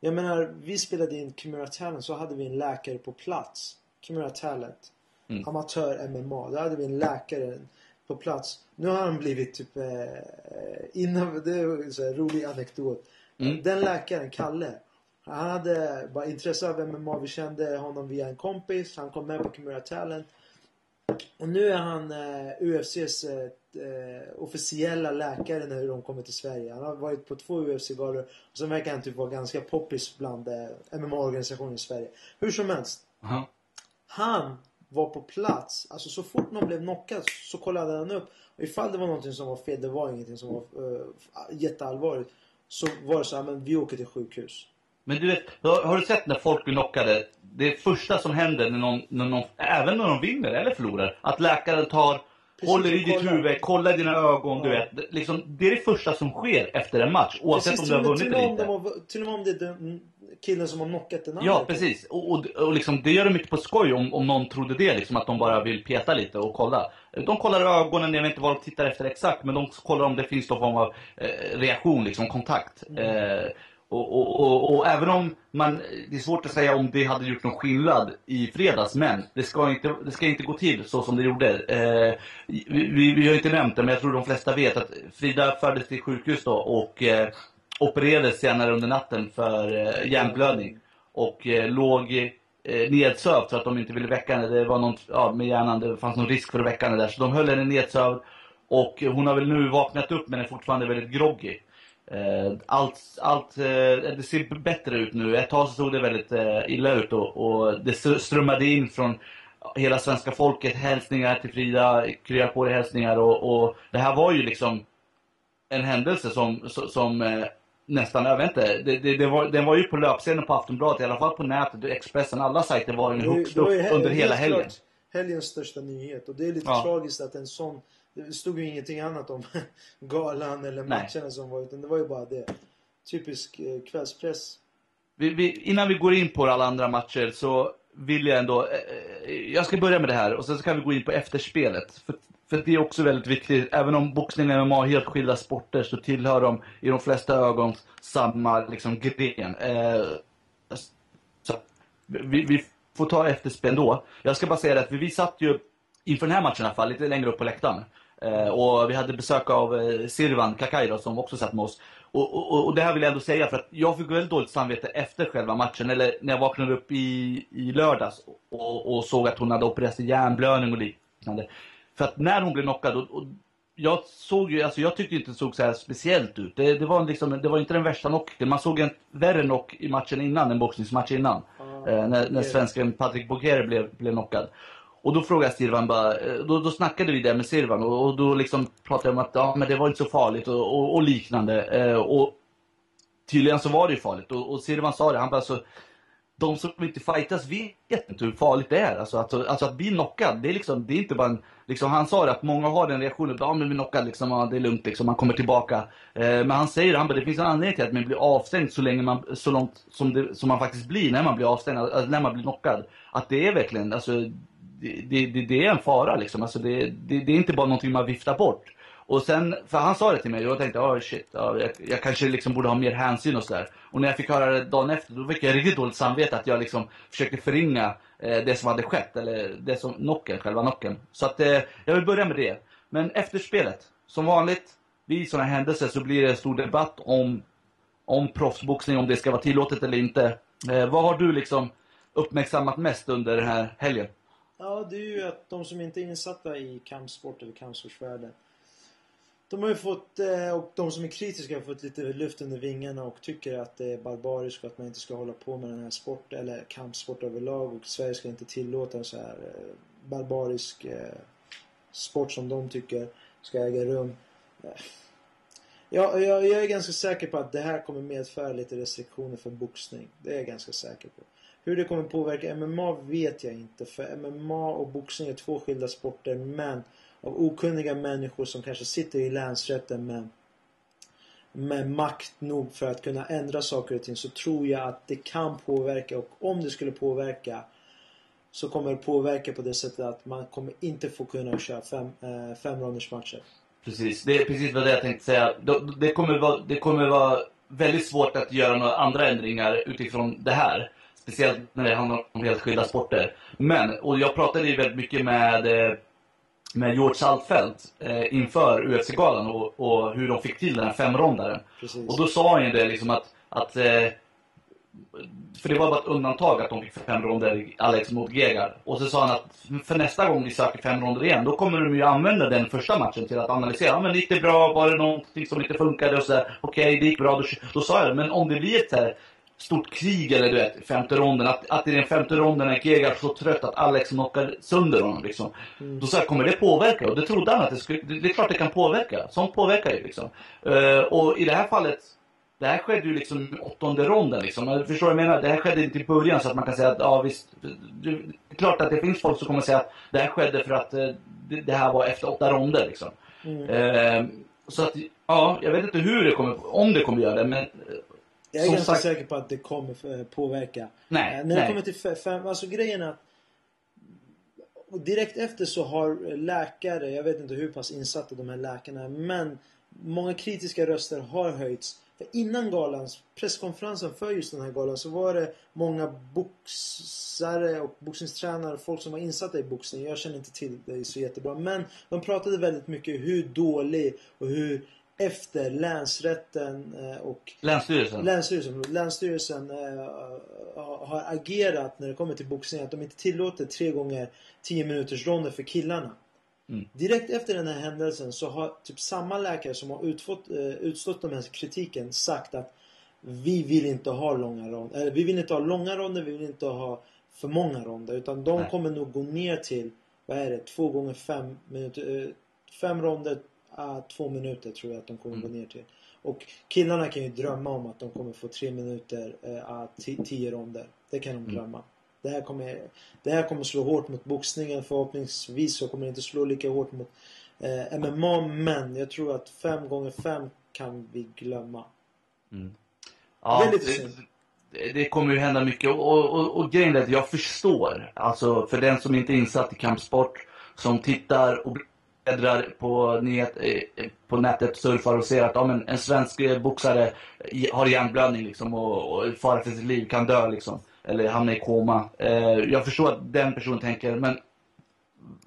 Jag menar, vi spelade in Kimura Talent så hade vi en läkare på plats. Kimura Talent. Mm. Amatör MMA. Där hade vi en läkare på plats. Nu har han blivit typ eh, innan, det är en rolig anekdot. Mm. Den läkaren, Kalle. Han hade bara intresse av MMA. Vi kände honom via en kompis. Han kom med på Kimura Talent. Och nu är han eh, UFCs eh, eh, officiella läkare när de kommer till Sverige. Han har varit på två UFC-galor. Och så verkar han typ vara ganska poppis bland eh, MMA-organisationer i Sverige. Hur som helst. Uh -huh. Han var på plats. Alltså så fort någon blev knockad så kollade han upp. Och ifall det var någonting som var fel, det var ingenting som var uh, jätteallvarligt. Så var det så här, men vi åker till sjukhus. Men du vet, har du sett när folk blir knockade? Det första som händer när någon, när någon, även när de vinner eller förlorar, att läkaren tar Precis, håller i ditt huvud, kollar dina ögon, ja. du vet. Liksom, det är det första som sker efter en match. Oavsett precis, om du har vunnit eller inte. Till och med om det är killen som har knockat den andra. Ja, precis. Och, och, och liksom, det gör de inte på skoj om, om någon trodde det, liksom, att de bara vill peta lite och kolla. De kollar ögonen, jag vet inte vad de tittar efter exakt, men de kollar om det finns någon form av eh, reaktion, liksom kontakt. Mm. Eh, och, och, och, och, även om man, det är svårt att säga om det hade gjort någon skillnad i fredags, men det ska inte, det ska inte gå till så som det gjorde. Eh, vi, vi har inte nämnt det, men jag tror de flesta vet att Frida fördes till sjukhus då och eh, opererades senare under natten för eh, hjärnblödning. Och eh, låg eh, nedsövd för att de inte ville väcka henne. Det var någon, ja, med hjärnan, det fanns någon risk för att väcka henne där. Så de höll henne nedsövd. Och hon har väl nu vaknat upp men är fortfarande väldigt groggy. Eh, allt, allt eh, det ser bättre ut nu. Ett tag så såg det väldigt eh, illa ut och, och det strömmade in från hela svenska folket hälsningar till Frida, krya på dig-hälsningar. och, och, det här var ju liksom en händelse som, som nästan, jag vet inte, det, det, det var, den var ju på löpsedeln på Aftonbladet, i alla fall på nätet, Expressen, alla sajter var den högst upp under hela helgen. Helgens största nyhet och det är lite ja. tragiskt att en sån det stod ju ingenting annat om galan eller matcherna som var utan det var ju bara det. Typisk eh, kvällspress. Vi, vi, innan vi går in på alla andra matcher så vill jag ändå... Eh, eh jag ska börja med det här och sen så kan vi gå in på efterspelet. För, för det är också väldigt viktigt. Även om boxning och MMA är helt skilda sporter så tillhör de i de flesta ögon samma liksom, gren. Eh, så, vi, vi, får ta efterspel då. Jag ska bara säga det att vi, vi satt ju inför den här matchen i alla fall lite längre upp på läktaren. Eh, och vi hade besök av eh, Sirvan Kakai som också satt med oss. Och, och, och, det här vill jag ändå säga för att jag fick väldigt dåligt samvete efter själva matchen. Eller när jag vaknade upp i, i lördags och, och såg att hon hade opererat sig hjärnblödning och liknande. För att när hon blev knockad, och, och jag såg ju, alltså jag tyckte inte det såg så här speciellt ut. Det, det, var liksom, det var inte den värsta knocken. Man såg en värre knock i matchen innan, en boxningsmatch innan. Mm. Eh, när, när svensken Patrik Bokere blev, blev knockad. Och då frågade Sirvan bara, eh, då, då snackade vi det med Sirvan och, och då liksom pratade jag om att ja, men det var inte så farligt och, och, och liknande. Eh, och tydligen så var det ju farligt. Och, och Sirvan sa det, han bara alltså, de som inte fightas vet inte hur farligt det är. Alltså, att, alltså att bli knockad, det är liksom, det är inte bara en, liksom, han sa det att många har den reaktionen, ja men blir knockad liksom, ja, det är lugnt liksom, man kommer tillbaka. Eh, men han säger, han bara, det finns en anledning till att man blir avstängd så länge man, så långt som, det, som man faktiskt blir när man blir avstängd, alltså, alltså när man blir knockad. Att det är verkligen, alltså det, det, det, är en fara liksom. Alltså det, det, det, är inte bara någonting man viftar bort. Och sen, för han sa det till mig och jag tänkte, oh shit, ja, jag, jag kanske liksom borde ha mer hänsyn och sådär. Och när jag fick höra det dagen efter, då fick jag riktigt dåligt samvete att jag liksom försökte förringa eh, det som hade skett, eller det som, knocken, själva knocken. Så att eh, jag vill börja med det. Men efter spelet, som vanligt, vid sådana händelser så blir det en stor debatt om, om proffsboxning, om det ska vara tillåtet eller inte. Eh, vad har du liksom uppmärksammat mest under den här helgen? Ja, det är ju att de som inte är insatta i kampsport eller kampsportsvärlden de har ju fått, eh, och de som är kritiska har fått lite luft under vingarna och tycker att det är barbariskt och att man inte ska hålla på med den här sporten, eller kampsport överlag och Sverige ska inte tillåta en så här eh, barbarisk eh, sport som de tycker ska äga rum. Ja, jag, jag är ganska säker på att det här kommer medföra lite restriktioner för boxning. Det är jag ganska säker på. Hur det kommer påverka MMA vet jag inte. För MMA och boxning är två skilda sporter. Men av okunniga människor som kanske sitter i länsrätten med, med makt nog för att kunna ändra saker och ting så tror jag att det kan påverka och om det skulle påverka så kommer det påverka på det sättet att man kommer inte få kunna köra fem, eh, fem matcher. Precis, det är precis vad jag tänkte säga. Det kommer, vara, det kommer vara väldigt svårt att göra några andra ändringar utifrån det här. Speciellt när det handlar om helt skilda sporter. Men, och jag pratade ju väldigt mycket med eh, med George Saltfelt eh, inför UFC-galan och, och, hur de fick till den här femrondaren. Och då sa han ju det liksom att, att eh, för det var bara ett undantag att de fick fem ronder, Alex mot Gegard. Och så sa han att för nästa gång vi söker fem ronder igen, då kommer de ju använda den första matchen till att analysera. Ja, men gick det bra? Var det någonting som inte funkade? Och så Okej, okay, det gick bra. Då, då sa jag det. Men om det blir ett stort krig eller du vet, femte ronden. Att, att i den femte ronden är Gegard så trött att Alex knockar sönder honom liksom. Mm. Då sa jag, kommer det påverka? Och det trodde han att det skulle, det, det är klart det kan påverka. Sånt påverkar ju liksom. Uh, och i det här fallet, det här skedde ju liksom i åttonde ronden liksom. Förstår vad jag menar? Det här skedde inte i början så att man kan säga att ja visst. Det är klart att det finns folk som kommer säga att det här skedde för att uh, det, det, här var efter åtta ronder liksom. Mm. Uh, så att, ja, jag vet inte hur det kommer, om det kommer göra det, men jag är Som ganska sagt... säker på att det kommer eh, påverka. Nej, eh, när det kommer till fem, alltså grejen är Direkt efter så har läkare, jag vet inte hur pass insatta de här läkarna är, men många kritiska röster har höjts. För innan galans, presskonferensen för just den här galan så var det många boxare och boxningstränare, folk som var insatta i boxning. Jag känner inte till det så jättebra. Men de pratade väldigt mycket hur dålig och hur efter länsrätten eh, och Länsstyrelsen, länsstyrelsen, länsstyrelsen äh, har agerat när det kommer till boxning. Att de inte tillåter tre gånger 10 minuters ronder för killarna. Mm. Direkt efter den här händelsen så har typ samma läkare som har utfått, äh, utstått den här kritiken sagt att vi vill inte ha långa ronder. Äh, vi vill inte ha långa ronder, vi vill inte ha för många ronder. Utan de Nej. kommer nog gå ner till, vad är det, två gånger fem minuter. Fem ronder, ah, två minuter tror jag att de kommer mm. gå ner till. Och killarna kan ju drömma om att de kommer få tre minuter, eh, tio ronder. Det kan de mm. drömma. Mm. Det, här kommer, det här kommer slå hårt mot boxningen. Förhoppningsvis så kommer det inte slå lika hårt mot eh, MMA. Men jag tror att fem gånger fem kan vi glömma. Mm. Ja, det, det, det, kommer ju hända mycket. Och, och, och, och grejen är att jag förstår. Alltså för den som inte är insatt i kampsport. Som tittar och bläddrar på, nyhet, eh, på nätet, surfar och ser att ja, men en svensk eh, boxare har hjärnblödning liksom, och, och fara för sitt liv, kan dö liksom. Eller hamna i koma. Eh, jag förstår att den personen tänker, men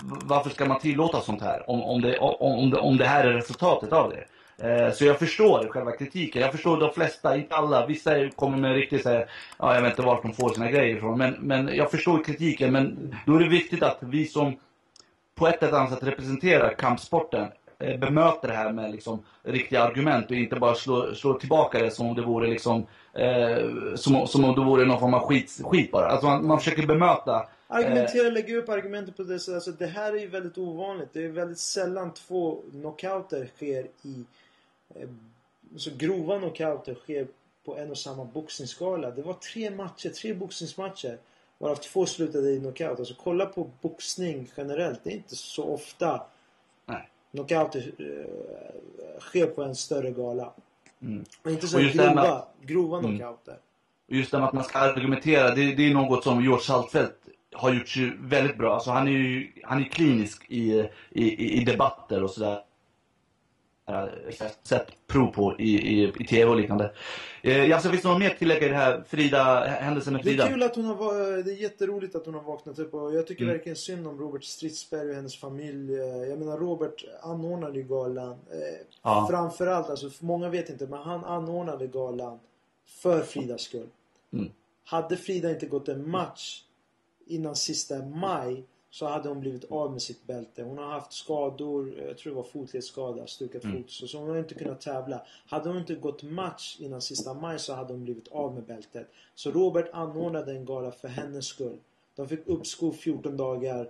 varför ska man tillåta sånt här? Om, om, det, om, det, om det här är resultatet av det. Eh, så jag förstår själva kritiken. Jag förstår de flesta, inte alla. Vissa kommer med riktigt säga, ja jag vet inte vart de får sina grejer ifrån. Men, men jag förstår kritiken. Men då är det viktigt att vi som på ett eller annat sätt representerar kampsporten eh, bemöter det här med liksom riktiga argument och inte bara slå, slår tillbaka det som om det vore liksom eh, som, som om det vore någon form av skit, skit bara. Alltså man, man försöker bemöta eh, Argumentera, eh, lägga upp argumentet på det sättet. Alltså det här är ju väldigt ovanligt. Det är väldigt sällan två knockouter sker i... Eh, så grova knockouter sker på en och samma boxningsskala. Det var tre matcher, tre boxningsmatcher. Varav två slutade i knockout. Alltså kolla på boxning generellt. Det är inte så ofta Nej. knockout uh, sker på en större gala. Mm. Och inte så grova, att, grova mm. knockouter. Just det med att man ska argumentera. Det, det är något som George Saltfelt har gjort ju väldigt bra. Alltså han är ju han är klinisk i, i, i debatter och sådär. Eh, sett prov på i, i, i tv och liknande. Eh, Jasse, finns det något mer att tillägga i det här Frida, händelsen med Det är Frida? kul att hon har Det är jätteroligt att hon har vaknat upp och jag tycker Mm. verkligen synd om Robert Stridsberg och hennes familj. Eh, Jag menar Robert anordnade ju galan. Eh, Ja. Framförallt, alltså många vet inte, men han anordnade galan för Fridas skull. Mm. Hade Frida inte gått en match innan sista maj så hade hon blivit av med sitt bälte. Hon har haft skador, jag tror det var fotledsskada, stukat Mm. fot. Så, så hon har inte kunnat tävla. Hade hon inte gått match innan sista maj så hade hon blivit av med bältet. Så Robert anordnade en gala för hennes skull. De fick uppskov 14 dagar.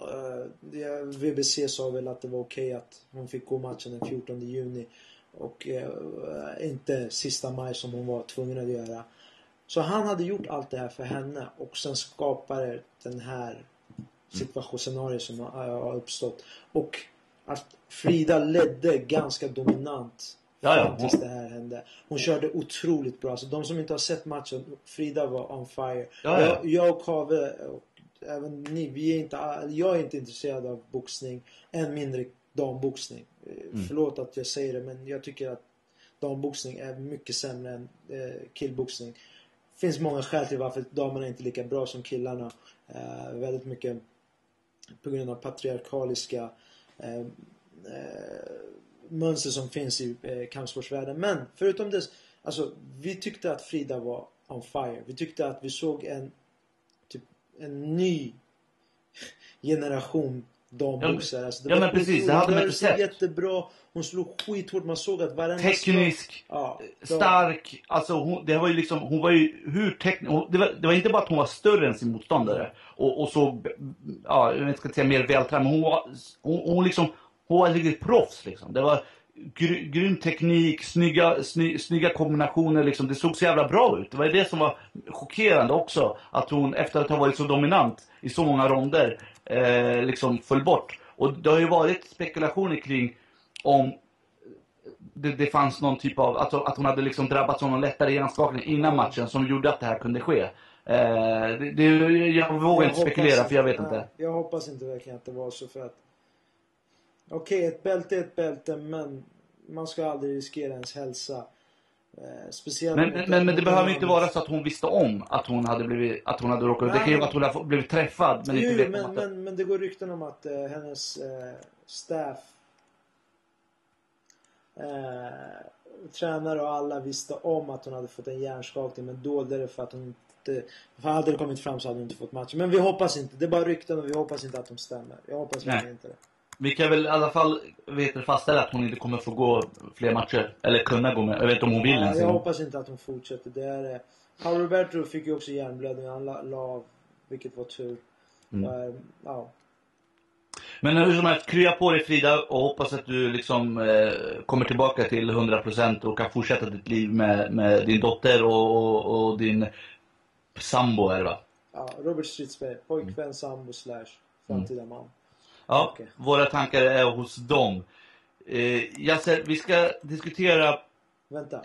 Eh, det- VBC sa väl att det var okej att hon fick gå matchen den 14 juni. Och eh, inte sista maj som hon var tvungen att göra. Så han hade gjort allt det här för henne och sen skapade den här situation, scenariot som har, har uppstått. Och att Frida ledde ganska dominant Ja, ja. tills det här hände. Hon körde otroligt bra. Så de som inte har sett matchen, Frida var on fire. Ja, ja. Jag, jag och Kave och även ni, vi är inte, jag är inte intresserad av boxning. Än mindre damboxning. Eh, Mm. Förlåt att jag säger det men jag tycker att damboxning är mycket sämre än eh, killboxning. Det finns många skäl till varför damerna inte är lika bra som killarna. Eh, väldigt mycket på grund av patriarkaliska eh, eh, mönster som finns i eh, kampsportsvärlden. Men förutom det, alltså vi tyckte att Frida var on fire. Vi tyckte att vi såg en typ en ny generation damboxare. Alltså, ja, men precis, det hade man inte sett. jättebra. Hon slog skithårt. Man såg att varenda Teknisk, Ja, stark, alltså hon, det var ju liksom, hon var ju hur teknisk, det var, det var inte bara att hon var större än sin motståndare och, och så, ja, jag ska inte säga mer vältränad, men hon var, hon, hon liksom, hon var riktigt proffs liksom. Det var gry, grym teknik, snygga, sny, snygga kombinationer liksom, det såg så jävla bra ut. Det var det som var chockerande också, att hon efter att ha varit så dominant i så många ronder, eh, liksom föll bort. Och det har ju varit spekulationer kring om det, det fanns någon typ av, alltså, att hon hade liksom drabbats av någon lättare hjärnskakning innan matchen som gjorde att det här kunde ske. Eh, det, det, jag vågar inte hoppas spekulera för jag vet nej, inte. Jag hoppas inte verkligen att det var så för att Okej, ett bälte är ett bälte men man ska aldrig riskera ens hälsa. Eh, speciellt Men, men, men det mot behöver inte vara så att hon visste om att hon hade blivit, att hon hade råkat, det Nej, kan ju vara att hon fått- blivit träffad men jo, inte vet men, att det... men, men det går rykten om att eh, hennes eh, staff eh, tränare och alla visste om att hon hade fått en hjärnskakning men dolde det för att hon inte... För hade det kommit fram så hade hon inte fått matchen. Men vi hoppas inte. Det är bara rykten och vi hoppas inte att de stämmer. Jag hoppas verkligen inte det. Vi kan väl i alla fall vet, fastställa att hon inte kommer få gå fler matcher. Eller kunna gå med. Jag vet inte om hon vill Ja, ens. jag hoppas inte att hon fortsätter. Det är... eh, Paolo Roberto fick ju också hjärnblödning. Han la, la av, vilket var tur. Mm. Eh, Ja. Men hur som helst, krya på dig Frida och hoppas att du liksom eh, kommer tillbaka till 100% och kan fortsätta ditt liv med, med din dotter och, och, och din sambo är det va? ja. Robert Stridsberg. Pojkvän, sambo, slash framtida man. Ja, Okej. våra tankar är hos dem. Eh, Yasser, vi ska diskutera.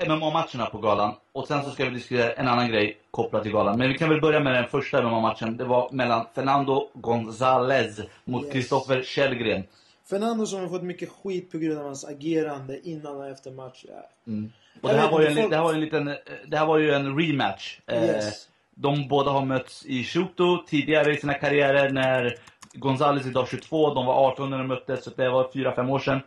MMA-matcherna på galan och sen så ska vi diskutera en annan grej kopplat till galan. Men vi kan väl börja med den första MMA-matchen. Det var mellan Fernando González mot Yes. Kristoffer Källgren. Fernando som har fått mycket skit på grund av hans agerande innan och efter match. Ja. Och det här, var ju en, folk- det här var en liten, eh, det här var ju en rematch. Eh, Yes. De båda har mötts i Shooto tidigare i sina karriärer när Gonzales idag 22, de var 18 när de möttes, så det var 4-5 år sedan.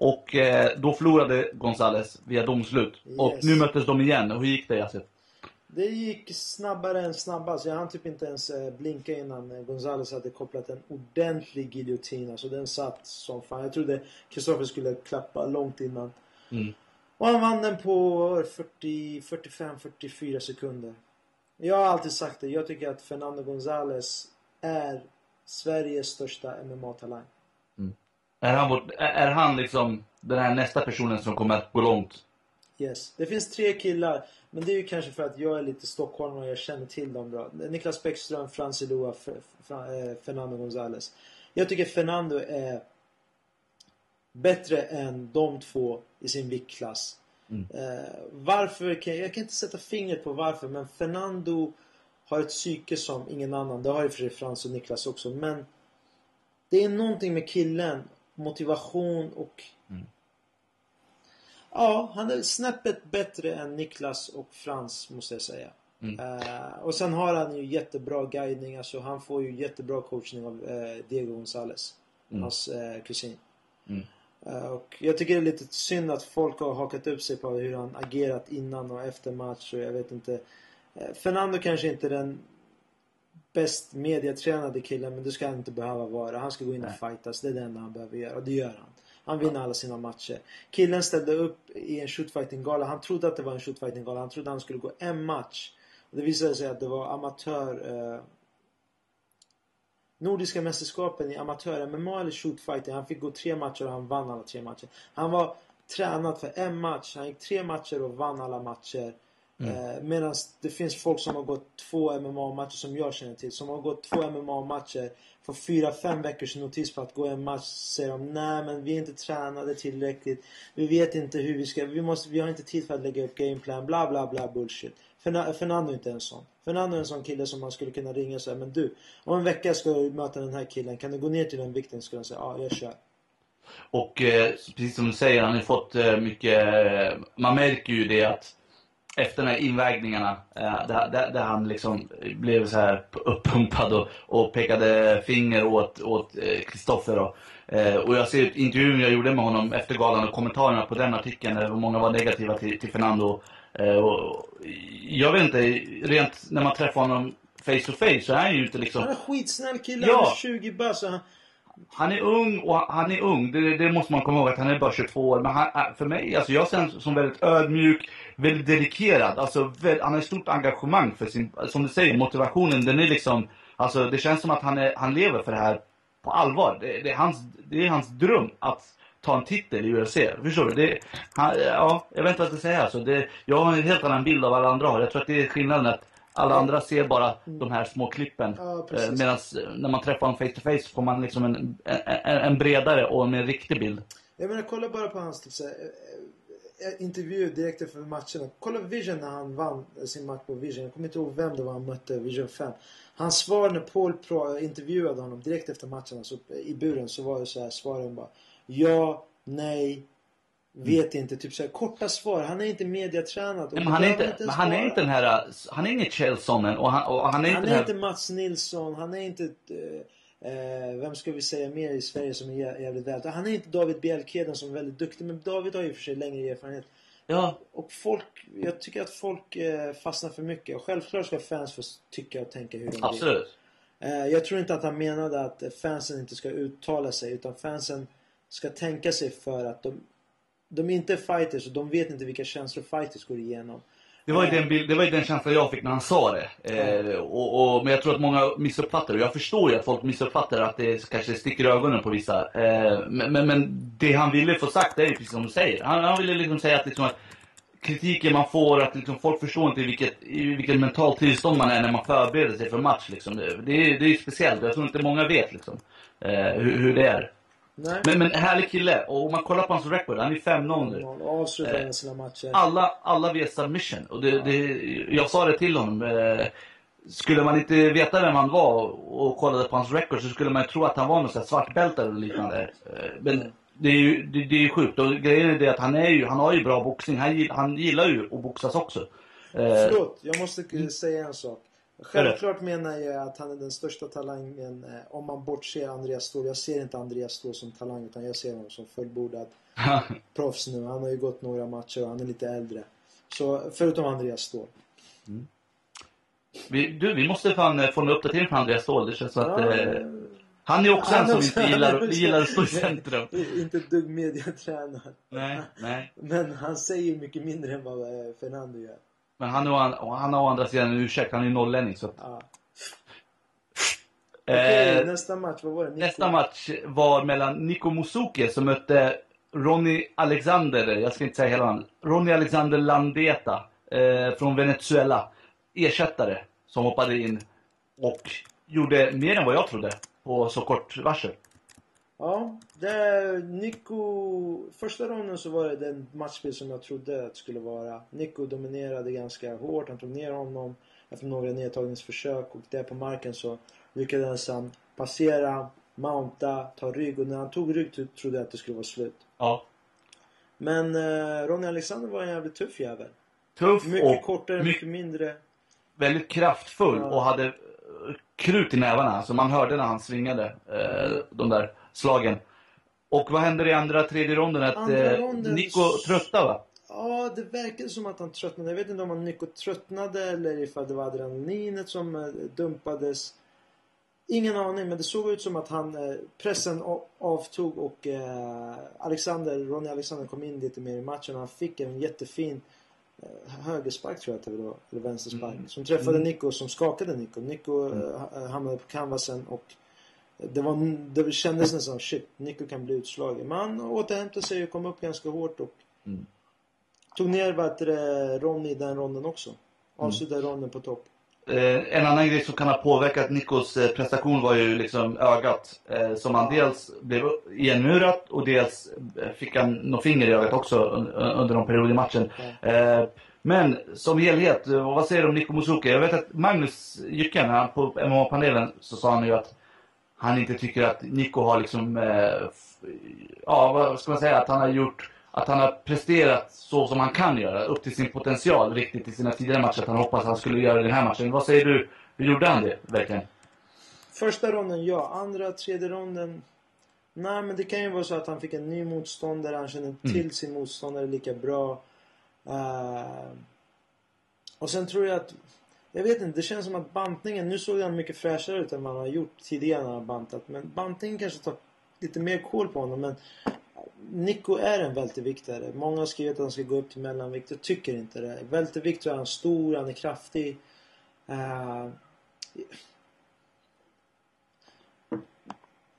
Och eh, då förlorade Gonzales via domslut. Och Yes. nu möttes de igen. Och hur gick det Yassir? Det gick snabbare än snabbast. Jag hann typ inte ens eh, blinka innan eh, Gonzales hade kopplat en ordentlig giljotin. Alltså den satt som fan. Jag trodde Kristoffer skulle klappa långt innan. Mm. Och han vann den på 40, 45-44 sekunder. Jag har alltid sagt det. Jag tycker att Fernando Gonzales är Sveriges största MMA-talang. Är han, vårt, är, han liksom den här nästa personen som kommer att gå långt? Yes. Det finns tre killar. Men det är ju kanske för att jag är lite stockholmare och jag känner till dem bra. Niklas Bäckström, Frans Ilua, F- F- eh, Fernando Gonzales. Jag tycker Fernando är bättre än de två i sin viktklass. Eh, varför? Kan, jag kan inte sätta fingret på varför men Fernando har ett psyke som ingen annan. Det har ju för sig Frans och Niklas också. Men det är någonting med killen. Motivation och Ja, han är snäppet bättre än Niklas och Frans måste jag säga. Mm. Eh, och sen har han ju jättebra guidning. Alltså han får ju jättebra coachning av eh, Diego Gonzales. Mm. Hans eh, kusin. Mm. Och jag tycker det är lite synd att folk har hakat upp sig på hur han agerat innan och efter match och jag vet inte. Eh, Fernando kanske inte är den bäst mediatränade killen men det ska han inte behöva vara. Han ska gå in och fightas. Det är det enda han behöver göra och det gör han. Han vinner alla sina matcher. Killen ställde upp i en shootfighting-gala. Han trodde att det var en shootfighting-gala. Han trodde han skulle gå en match. Det visade sig att det var amatör... Eh, Nordiska mästerskapen i amatör-MMA eller shootfighting. Han fick gå tre matcher och han vann alla tre matcher. Han var tränad för en match. Han gick tre matcher och vann alla matcher. Eh, Medan det finns folk som har gått två MMA-matcher som jag känner till. Som har gått två MMA-matcher. Får fyra, fem veckors notis på att gå en match. Säger de nej men vi är inte tränade tillräckligt. Vi vet inte hur vi ska. Vi, måste, vi har inte tid för att lägga upp gameplan. Bla bla bla bullshit. Ferna- Fernando är inte en sån. Fernando är en sån kille som man skulle kunna ringa och säga men du. Om en vecka ska du möta den här killen. Kan du gå ner till den vikten? Skulle han säga ja jag kör. Och eh, precis som du säger, han har fått eh, mycket... Eh, man märker ju det att efter de här invägningarna, eh, där, där, där han liksom blev så här uppumpad och, och pekade finger åt, åt eh, Kristoffer. då. Eh, och jag ser intervjun jag gjorde med honom efter galan och kommentarerna på den artikeln, där många var negativa till, till Fernando. Och, jag vet inte, rent när man träffar honom face to face så är han ju inte liksom... Han är skitsnäll kille. Ja. Han är 20 bast. och han- Han är ung och han är ung, det, det måste man komma ihåg att han är bara 22 år. Men han, för mig, alltså jag ser honom som väldigt ödmjuk, väldigt dedikerad. Alltså väl, han har ett stort engagemang för sin, som du säger, motivationen den är liksom, alltså det känns som att han, är, han lever för det här på allvar. Det, det, är, hans, det är hans dröm att ta en titel i UFC. Förstår du? Det, han, ja, jag vet inte vad jag ska säga. Alltså det, jag har en helt annan bild av alla andra har. Jag tror att det är skillnaden att alla andra ser bara de här små klippen. Ja, precis. Medan när man träffar honom face to face får man liksom en, en, en bredare och en mer riktig bild. Jag menar kolla bara på hans typ, eh, eh, intervju direkt efter matcherna. Kolla Vision när han vann sin match på Vision. Jag kommer inte ihåg vem det var han mötte, Vision 5. Hans svar när Paul intervjuade honom direkt efter matchen, alltså i buren, så var det så här svaren bara Ja, nej, vet inte. Typ så här, korta svar. Han är inte mediatränad. Nej, men han är inte, ens han är inte den här, han är inget Chelsonen och han, och han är inte Han är här... inte Mats Nilsson, han är inte... Eh, eh, vem ska vi säga mer i Sverige som är jä- jävligt väl? Han är inte David Bjelkheden som är väldigt duktig. Men David har ju för sig längre erfarenhet. Ja, Och folk, jag tycker att folk eh, fastnar för mycket. Och självklart ska fans få tycka och tänka hur de vill. absolut. Eh, jag tror inte att han menade att fansen inte ska uttala sig. Utan fansen ska tänka sig för att de, de är inte fighters och de vet inte vilka känslor fighters går igenom. Det var, ju den bild, det var den känslan jag fick när han sa det. Eh, och, och, men jag tror att många missuppfattar det. Jag förstår ju att folk missuppfattar att det kanske sticker i ögonen på vissa. Eh, men, men, men det han ville få sagt det är ju precis som du säger. Han, han ville liksom säga att, liksom att kritiken man får, att liksom folk förstår inte vilket, i vilket mentalt tillstånd man är när man förbereder sig för match. Liksom. Det, det, är, det är ju speciellt. Jag tror inte många vet liksom, eh, hur, hur det är. Nej. Men, men härlig kille. Och om man kollar på hans record, han är 5-0 nu. Avslutar Eh, sina matcher. Alla, alla via submission. Och det, det, jag sa det till honom. Eh, skulle man inte veta vem han var och kollade på hans record så skulle man tro att han var någon svartbältare eller liknande. Eh, men det är ju det, det är ju sjukt. Och grejen är det att han, är ju, han har ju bra boxning. Han, han gillar ju att boxas också. Eh, Förlåt, jag måste säga en sak. Självklart menar jag att han är den största talangen eh, om man bortser Andreas Ståhl. Jag ser inte Andreas Ståhl som talang utan jag ser honom som fullbordad proffs nu. Han har ju gått några matcher och han är lite äldre. Så förutom Andreas Ståhl. vi, du, vi måste fan eh, få en uppdatering från Andreas Ståhl. Det känns som att... Ja, Eh, han är också en som också- inte gillar, han gillar att stå i centrum. Inte ett dugg mediatränad. Nej, nej. Men han säger mycket mindre än vad Fernando gör. Men han, har, han har å andra sidan en ursäkt. Han är ju norrlänning så att, Ja. Okej, eh, nästa match. Vad var det? Nästa match var mellan Niko Musuke som mötte Ronny Alexander, jag ska inte säga hela namnet, Ronny Alexander Landeta eh, från Venezuela. Ersättare som hoppade in och gjorde mer än vad jag trodde på så kort varsel. Ja, det, Nico... Första ronden så var det den matchbild som jag trodde att det skulle vara. Nico dominerade ganska hårt. Han tog ner honom efter några nedtagningsförsök och där på marken så lyckades han passera, mounta, ta rygg och när han tog rygg tro- trodde jag att det skulle vara slut. Ja. Men eh, Ronny Alexander var en jävligt tuff jävel. Tuff Mycket och kortare, mycket mindre. väldigt kraftfull Ja. och hade eh, krut i nävarna. Så man hörde när han svingade eh, de där slagen. Och vad hände i andra, tredje ronden? Att Andra eh, ronden- Nico tröttnade va? Ja, det verkade som att han tröttnade. Jag vet inte om han Nico tröttnade eller ifall det var adrenalinet som eh, dumpades. Ingen aning, men det såg ut som att han, eh, pressen avtog och eh, Alexander, Ronny Alexander kom in lite mer i matchen. Han fick en jättefin högerspark tror jag att det var, eller vänsterspark. Som träffade Nico, som skakade Nico. Nico eh, hamnade på canvasen och det, var, det kändes nästan som shit, Nico kan bli utslagen. Men han återhämtade sig och kom upp ganska hårt och Mm. tog ner det, Ronny i den ronden också. Avslutade ronden på topp. Eh, en annan grej som kan ha påverkat Nikos eh, prestation var ju liksom ögat. Eh, som han dels blev igenmurat och dels eh, fick han något finger i ögat också un- under någon period i matchen. Eh, men som helhet, vad säger du om Niko Musuke? Jag vet att Magnus Jycken, på MMA-panelen, så sa han ju att han inte tycker att Niko har liksom, eh, ja vad ska man säga, att han har gjort, att han har presterat så som han kan göra, upp till sin potential riktigt i sina tidigare matcher. Att han hoppas att han skulle göra det i den här matchen. Vad säger du? Hur gjorde han det, verkligen? Första ronden ja, andra, tredje ronden Nej men det kan ju vara så att han fick en ny motståndare, han kände till sin motståndare lika bra. Eh, och sen tror jag att jag vet inte, det känns som att bantningen, nu såg han mycket fräschare ut än vad han har gjort tidigare när han har bantat. Men bantningen kanske tar lite mer koll på honom. Men Nico är en välterviktare. Många har skrivit att han ska gå upp till mellanvikt. Jag tycker inte det. Vältervikt är han stor, han är kraftig. Uh...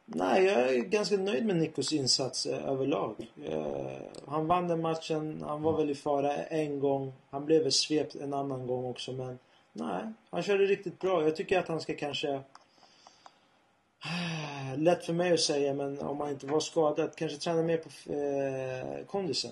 Nej, jag är ganska nöjd med Nikos insats eh, överlag. Uh, han vann den matchen, han var väl i fara en gång. Han blev väl svept en annan gång också men nej, han körde riktigt bra. Jag tycker att han ska kanske Lätt för mig att säga men om han inte var skadad kanske träna mer på eh, kondisen.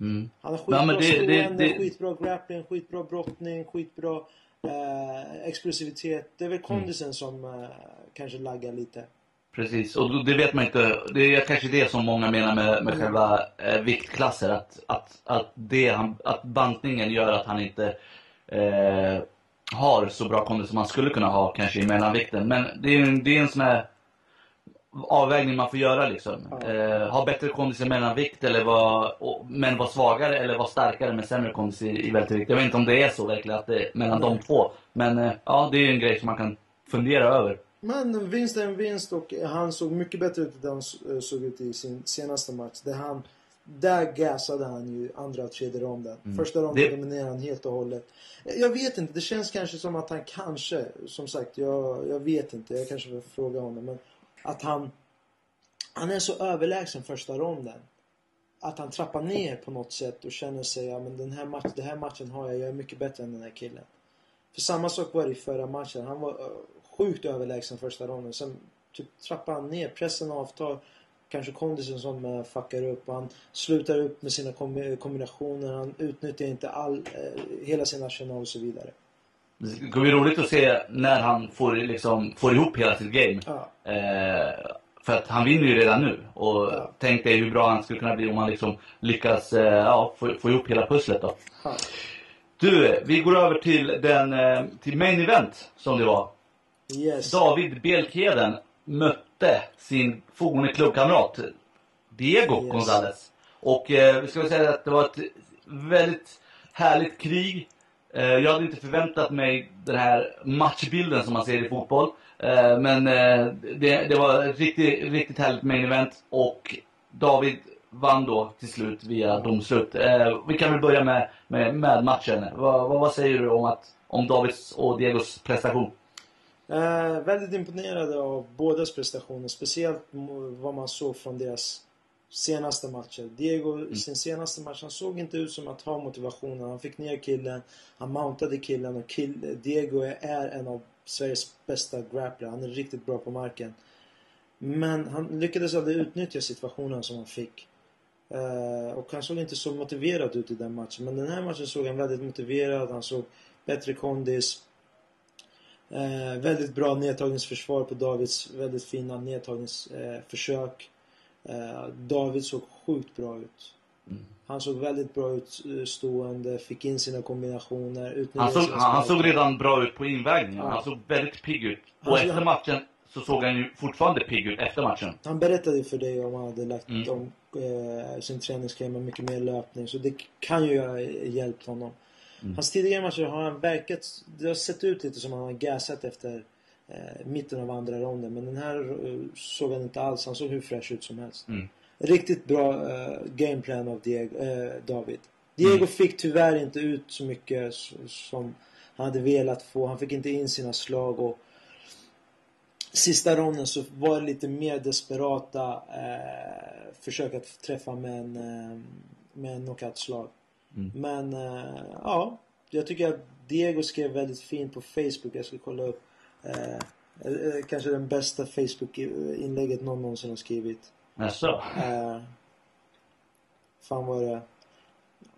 Mm. Han har skitbra Ja, stående, det- skitbra grappling, skitbra brottning, skitbra eh, explosivitet. Det är väl kondisen som eh, kanske laggar lite. Precis, och det vet man inte. Det är kanske det som många menar med, med själva eh, viktklasser. Att, att, att, det, att bantningen gör att han inte eh, har så bra kondis som man skulle kunna ha kanske i mellanvikten. Men det är, en- det är en sån här avvägning man får göra liksom. Ja. Eh, ha bättre kondis i mellanvikt eller vara, och, men vara svagare eller vara starkare med sämre kondis i, i vältervikt. Jag vet inte om det är så verkligen att det är mellan de två. Men eh, ja, det är en grej som man kan fundera över. Men en vinst är en vinst och han såg mycket bättre ut än han så- såg ut i sin senaste match. Där, han, där gasade han ju andra och tredje ronden. Första ronden Mm. Det- dominerade han helt och hållet. Jag vet inte, det känns kanske som att han kanske, som sagt, jag, jag vet inte. Jag kanske får fråga honom. Men att han, han är så överlägsen första ronden. Att han trappar ner på något sätt och känner sig, ja men den här, match, den här matchen har jag, jag är mycket bättre än den här killen. För samma sak var det i förra matchen. Han var sjukt överlägsen första ronden. Sen typ trappade han ner, pressen avtar. Kanske kondisen som uh, fuckar upp. Han slutar upp med sina kombi- kombinationer. Han utnyttjar inte all, eh, hela sin arsenal och så vidare. Det ska bli roligt att se när han får, liksom, får ihop hela sitt game. Ja. Eh, för att han vinner ju redan nu. Och Ja. tänk dig hur bra han skulle kunna bli om han liksom lyckas eh, ja, få, få ihop hela pusslet då. Ja. Du, vi går över till, den, eh, till main event som det var. Yes. David Bjelkheden mötte sin forne klubbkamrat Diego Yes. Gonzales. Och eh, vi ska säga att det var ett väldigt härligt krig. Eh, jag hade inte förväntat mig den här matchbilden som man ser i fotboll. Eh, men eh, det, det var ett riktigt, riktigt härligt main event och David vann då till slut via domslut. Eh, vi kan väl börja med, med, med matchen. Vad, vad, vad säger du om, att, om Davids och Diegos prestation? Eh, väldigt imponerade av bådas prestationer. Speciellt vad man såg från deras senaste matcher. Diego i sin senaste match, han såg inte ut som att ha motivationen. Han fick ner killen, han mountade killen och kill, Diego är, en av Sveriges bästa grapplare. Han är riktigt bra på marken. Men han lyckades aldrig utnyttja situationen som han fick. Eh, och han såg inte så motiverad ut i den matchen. Men den här matchen såg han väldigt motiverad. Han såg bättre kondis. Eh, väldigt bra nedtagningsförsvar på Davids väldigt fina nedtagningsförsök. Eh, David såg sjukt bra ut. Han såg väldigt bra ut eh, stående, fick in sina kombinationer. Han såg, han, han såg redan bra ut på invägningen. Ja. Han såg väldigt pigg ut. Han Och såg- efter matchen så såg han ju fortfarande pigg ut efter matchen. Han berättade ju för dig om han hade lagt Mm. om eh, sin träningsschema mycket mer löpning. Så det kan ju ha hjälpt honom. Mm. Hans tidigare matcher har han verkat... Det har sett ut lite som han har gasat efter eh, mitten av andra ronden. Men den här eh, såg han inte alls. Han såg hur fräsch ut som helst. Mm. Riktigt bra eh, gameplan av Diego, eh, David. Diego Mm. fick tyvärr inte ut så mycket som han hade velat få. Han fick inte in sina slag och sista ronden så var det lite mer desperata eh, försök att träffa med en, eh, med en knockoutslag. Mm. Men eh, ja, jag tycker att Diego skrev väldigt fint på Facebook. Jag ska kolla upp. Eh, eh, kanske den bästa Facebook-inlägget någon någonsin har skrivit. Jaså? Eh, fan var det...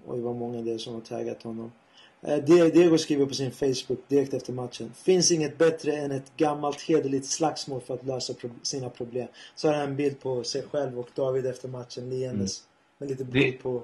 Oj vad många det är som har taggat honom. Eh, Die- Diego skriver på sin Facebook direkt efter matchen. Finns inget bättre än ett gammalt hederligt slagsmål för att lösa pro- sina problem. Så har han en bild på sig själv och David efter matchen leendes. Med lite blod på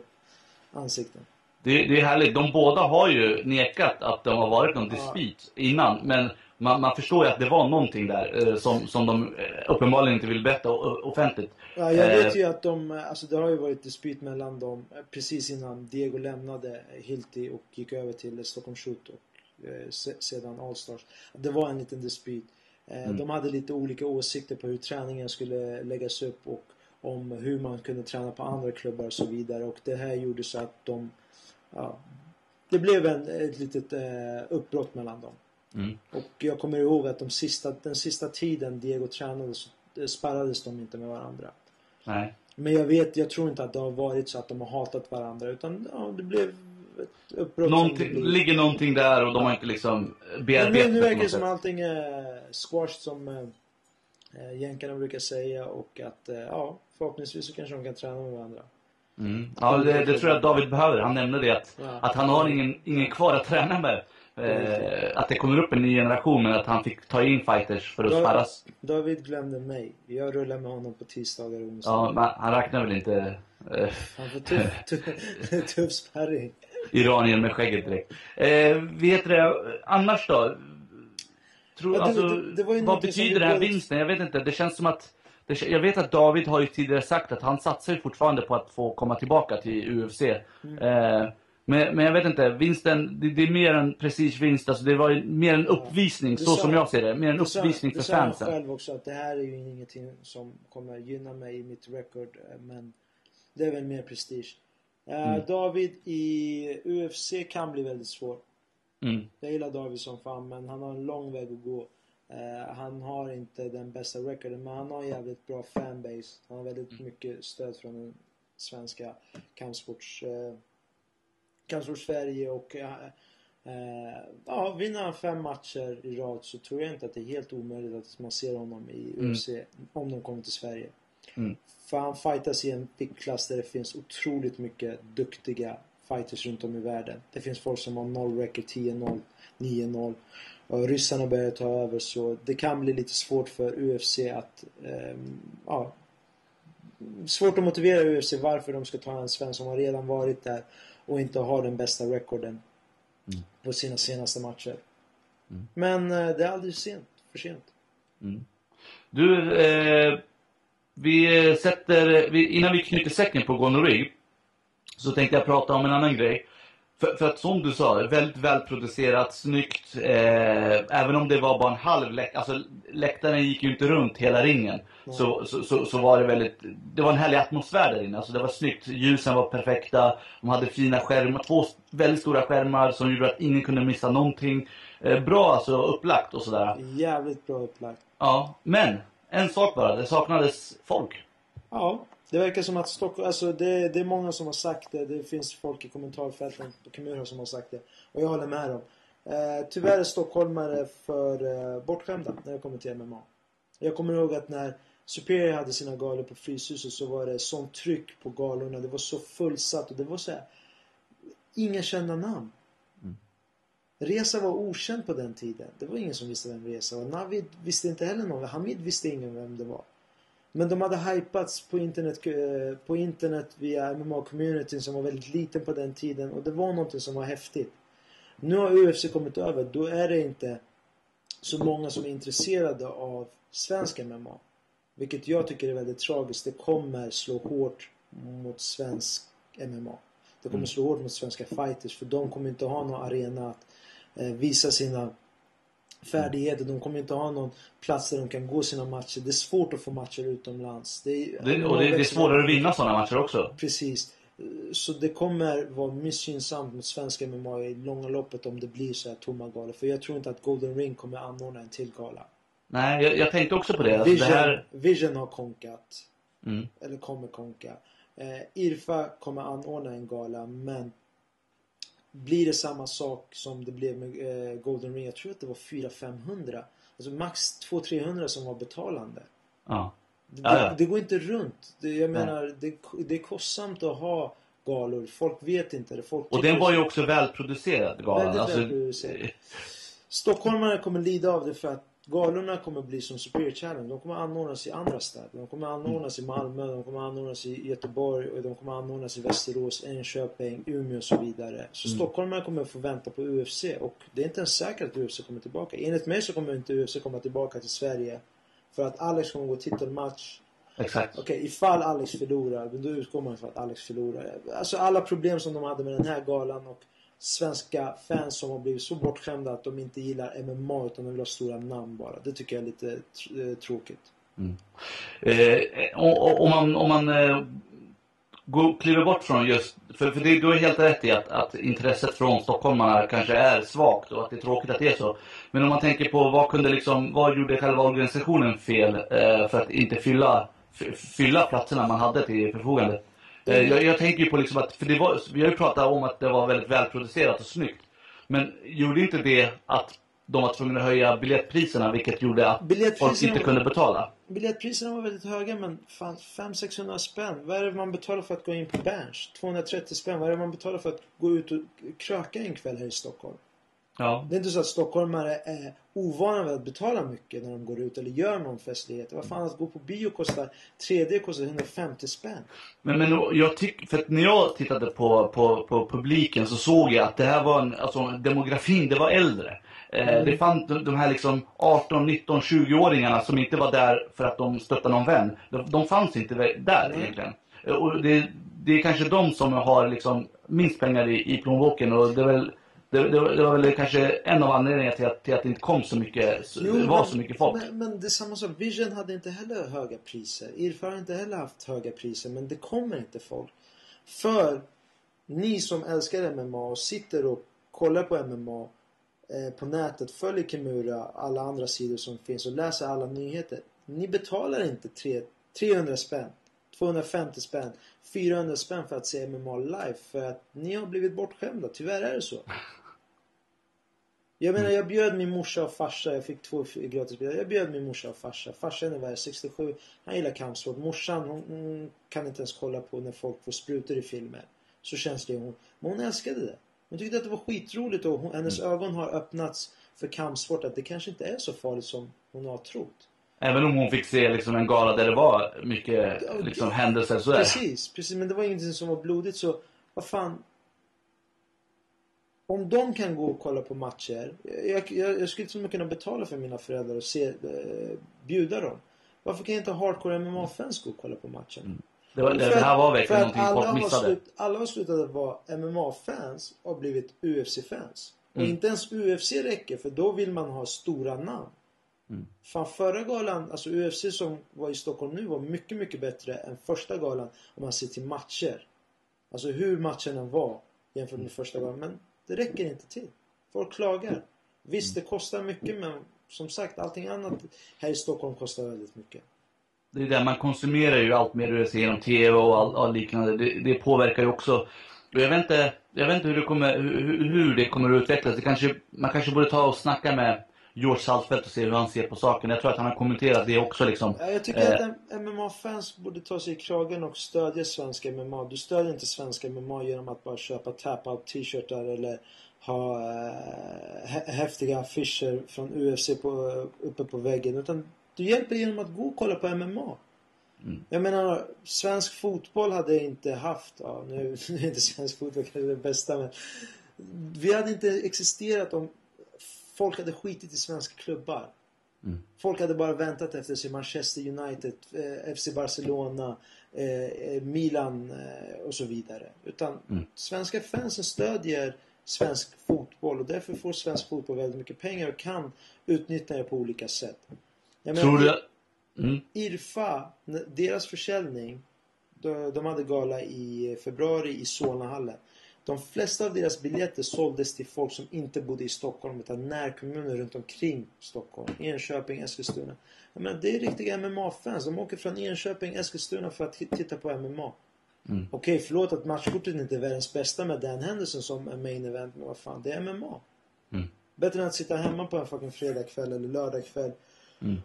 ansiktet. Det, det är härligt. De båda har ju nekat att de har varit någon dispyt innan. Men man, man förstår ju att det var någonting där eh, som, som de eh, uppenbarligen inte vill berätta offentligt. Ja, jag Eh, vet ju att de, alltså det har ju varit dispyt mellan dem eh, precis innan Diego lämnade Hilti och gick över till Stockholm Shoot och eh, se, sedan Allstars. Det var en liten dispyt. Eh, Mm. De hade lite olika åsikter på hur träningen skulle läggas upp och om hur man kunde träna på andra klubbar och så vidare. Och det här gjorde så att de, ja, det blev en, ett litet eh, uppbrott mellan dem. Mm. Och jag kommer ihåg att de sista, den sista tiden Diego tränade så eh, sparrades de inte med varandra. Nej. Men jag vet, jag tror inte att det har varit så att de har hatat varandra utan ja, det blev ett uppbrott Någonting, det blev. ligger någonting där och de har inte liksom bearbetat nu, nu verkar det som sätt. allting är squashed som eh, eh, jänkarna brukar säga och att eh, ja, förhoppningsvis så kanske de kan träna med varandra. Mm. Ja, det, det tror jag David behöver. Han nämnde det att, Ja. att han har ingen, ingen kvar att träna med. Eh, att det kommer upp en ny generation men att han fick ta in fighters för att Ja. sparras. David glömde mig. Jag rullar med honom på tisdagar och Ja, onsdagar. men han räknar väl inte eh, Han får tuff, tuff, tuff sparring. iranier med skägget direkt. Eh, vet du annars då? Tror, Ja, det- alltså, det- det vad betyder den här vinsten? Jag vet inte. Det känns som att jag vet att David har ju tidigare sagt att han satsar ju fortfarande på att få komma tillbaka till UFC. Mm. Eh, men, men jag vet inte, vinsten, det, det är mer en prestigevinst. Alltså det var ju mer en uppvisning, Det så sa- som jag ser det. Mer en sa- uppvisning för sa han fansen. själv också att det här är ju ingenting som kommer gynna mig i mitt record. eh, Men det är väl mer prestige. Eh, Mm. David i UFC kan bli väldigt svår. Mm. Jag gillar David som fan men han har en lång väg att gå. Eh, han har inte den bästa recorden men han har en jävligt bra fanbase. Han har väldigt Mm. mycket stöd från den svenska kampsports... Eh, kampsport Sverige och eh, eh, ja, vinner han fem matcher i rad så tror jag inte att det är helt omöjligt att man ser honom i Mm. UFC om de kommer till Sverige. Mm. För han fightas i en viktklass där det finns otroligt mycket duktiga fighters runt om i världen. Det finns folk som har 0 record, 10-0, 9-0. Och ryssarna börjar ta över så det kan bli lite svårt för UFC att ehm, ja, svårt att motivera UFC varför de ska ta en svensk som har redan varit där och inte har den bästa rekorden Mm. på sina senaste matcher. Mm. Men eh, det är aldrig sent, för sent. Du, eh, vi sätter, vi, innan vi knyter säcken på gonorré så tänkte jag prata om en annan grej. För, för att som du sa, väldigt välproducerat, snyggt. Eh, även om det var bara en halv läktare, alltså läktaren gick ju inte runt hela ringen. Så, så, så, så var det väldigt, det var en härlig atmosfär där inne. Alltså det var snyggt, ljusen var perfekta, de hade fina skärmar, två väldigt stora skärmar som gjorde att ingen kunde missa någonting. Eh, bra alltså upplagt och sådär. Jävligt bra upplagt. Ja, men en sak bara, det saknades folk. Ja, det verkar som att Stockholm, alltså det, det är många som har sagt det. Det finns folk i kommentarfälten på Kumura som har sagt det. Och jag håller med dem. Eh, tyvärr är stockholmare för eh, bortskämda när det kommer till MMA. Jag kommer ihåg att när Superior hade sina galor på Fryshuset så var det sånt tryck på galorna. Det var så fullsatt och det var så här, Inga kända namn. Resa var okänd på den tiden. Det var ingen som visste vem Resa var. Navid visste inte heller någon. Hamid visste ingen vem det var. Men de hade hypats på internet, eh, på internet via MMA-communityn som var väldigt liten på den tiden och det var någonting som var häftigt. Nu har UFC kommit över. Då är det inte så många som är intresserade av svensk MMA. Vilket jag tycker är väldigt tragiskt. Det kommer slå hårt mot svensk MMA. Det kommer slå hårt mot svenska fighters för de kommer inte ha någon arena att eh, visa sina färdigheter. De kommer inte ha någon plats där de kan gå sina matcher. Det är svårt att få matcher utomlands. Det är, Det, och det, det är svårare att vinna sådana matcher också. Precis. Så det kommer vara missgynnsamt mot svenska MMA i långa loppet om det blir så här tomma galor. För jag tror inte att Golden Ring kommer anordna en till gala. Nej, jag, jag tänkte också på det. Alltså, Vision, det här... Vision har konkat. Mm. Eller kommer konka. Eh, Irfa kommer anordna en gala men blir det samma sak som det blev med eh, Golden Ring? Jag tror att det var 400-500. Alltså max 200-300 som var betalande. Ja. Det, ja. det går inte runt. Det, jag menar, det, det är kostsamt att ha galor. Folk vet inte det. Folk Och den var ju också välproducerad, galan. Väldigt Alltså, välproducerad. Stockholmare kommer lida av det för att galorna kommer bli som Superior Challenge. De kommer anordnas i andra städer. De kommer anordnas i Malmö, de kommer anordnas i Göteborg och de kommer anordnas i Västerås, Enköping, Umeå och så vidare. Så stockholmare kommer få vänta på UFC och det är inte ens säkert att UFC kommer tillbaka. Enligt mig så kommer inte UFC komma tillbaka till Sverige för att Alex kommer gå titelmatch. exakt. Okej, ifall Alex förlorar, då utgår man från att Alex förlorar. Alltså alla problem som de hade med den här galan och svenska fans som har blivit så bortskämda att de inte gillar MMA utan de vill ha stora namn bara. Det tycker jag är lite tr- eh, tråkigt. Mm. Eh, om man, om man eh, går, kliver bort från just, för, för det, du har helt rätt i att, att intresset från stockholmarna kanske är svagt och att det är tråkigt att det är så. Men om man tänker på vad kunde liksom, vad gjorde själva organisationen fel eh, för att inte fylla, fylla platserna man hade till förfogande? Eh, jag, jag tänker ju på liksom att, för det var, vi har ju pratat om att det var väldigt välproducerat och snyggt. Men gjorde inte det att de var tvungna att höja biljettpriserna vilket gjorde att folk inte kunde betala? Biljettpriserna var väldigt höga men fan 500-600 spänn. Vad är det man betalar för att gå in på Berns? 230 spänn. Vad är det man betalar för att gå ut och kröka en kväll här i Stockholm? Ja. Det är inte så att stockholmare är ovana vid att betala mycket när de går ut eller gör någon festlighet. Vad fan att gå på bio kostar, 3D kostar 150 spänn. Men, men jag tycker, för att när jag tittade på, på, på publiken så såg jag att det här var en, alltså demografin, det var äldre. Eh, Det fanns de, de här liksom 18, 19, 20-åringarna som inte var där för att de stöttade någon vän. De, de fanns inte där Nej. egentligen. Eh, Och det, det är kanske de som har liksom minst pengar i, i plånboken och det är väl det, det, var- det var väl kanske en av anledningarna till att, till att det inte kom så mycket, så, det var men- så mycket folk. Men, men det är samma sak. Vision hade inte heller höga priser. Irfan har inte heller haft höga priser. Men det kommer inte folk. För ni som älskar MMA och sitter och kollar på MMA eh, på nätet, följer Kimura, alla andra sidor som finns och läser alla nyheter. Ni betalar inte tre, 300 spänn, 250 spänn, 400 spänn för att se MMA live. För att ni har blivit bortskämda. Tyvärr är det så. Jag menar jag bjöd min morsa och farsa, jag fick två f- gratis biljetter. Jag bjöd min morsa och farsa. Farsan är värd 67, han gillar kampsport. Morsan hon, hon kan inte ens kolla på när folk får sprutor i filmer. Så känslig är hon. Men hon älskade det. Hon tyckte att det var skitroligt och hon, hennes ögon har öppnats för kampsport. Att det kanske inte är så farligt som hon har trott. Även om hon fick se liksom en gala där det var mycket liksom, händelser sådär. Precis, precis. Men det var ingenting som var blodigt så vad fan. Om de kan gå och kolla på matcher. Jag, jag, jag skulle till och med kunna betala för mina föräldrar och se, eh, bjuda dem. Varför kan inte hardcore MMA-fans gå och kolla på matchen? Det, var, det, För det här att- var verkligen att någonting alla folk har missade. Slut, alla har slutat att vara MMA-fans och blivit UFC-fans. Och inte ens UFC räcker för då vill man ha stora namn. Fan förra galan, alltså UFC som var i Stockholm nu var mycket, mycket bättre än första galan om man ser till matcher. Alltså hur matcherna var jämfört med första galan. Men det räcker inte till. Folk klagar. Visst, det kostar mycket men som sagt, allting annat här i Stockholm kostar väldigt mycket. Det är där man konsumerar ju allt mer UFC genom TV och all, all liknande. Det, det påverkar ju också. Jag vet inte, jag vet inte hur, det kommer, hur, hur det kommer att utvecklas. Det kanske, man kanske borde ta och snacka med George Saltfeldt och se hur han ser på saken. Jag tror att han har kommenterat det också liksom. Ja, jag tycker Eh. att MMA-fans borde ta sig i kragen och stödja svenska MMA. Du stödjer inte svenska MMA genom att bara köpa tap-out t-shirtar eller ha eh, hä- häftiga affischer från UFC på, uppe på väggen. Utan du hjälper genom att gå och kolla på MMA. Jag menar, svensk fotboll hade inte haft, ja nu, nu är inte svensk fotboll kanske det bästa men vi hade inte existerat om folk hade skitit i svenska klubbar. Folk hade bara väntat efter sig Manchester United, eh, FC Barcelona, eh, eh, Milan eh, och så vidare. Utan svenska fansen stödjer svensk fotboll och därför får svensk fotboll väldigt mycket pengar och kan utnyttja det på olika sätt. Jag Tror menar, du... Mm. Irfa, deras försäljning, de, de hade gala i februari i Solnahallen. De flesta av deras biljetter såldes till folk som inte bodde i Stockholm utan närkommuner runt omkring Stockholm. Enköping, Eskilstuna. Jag menar, det är riktiga MMA-fans. De åker från Enköping, Eskilstuna för att titta på MMA. Okej, förlåt att matchkortet inte är världens bästa med Dan Henderson som main event, men vad fan, det är MMA. Bättre än att sitta hemma på en fucking fredagkväll eller lördagkväll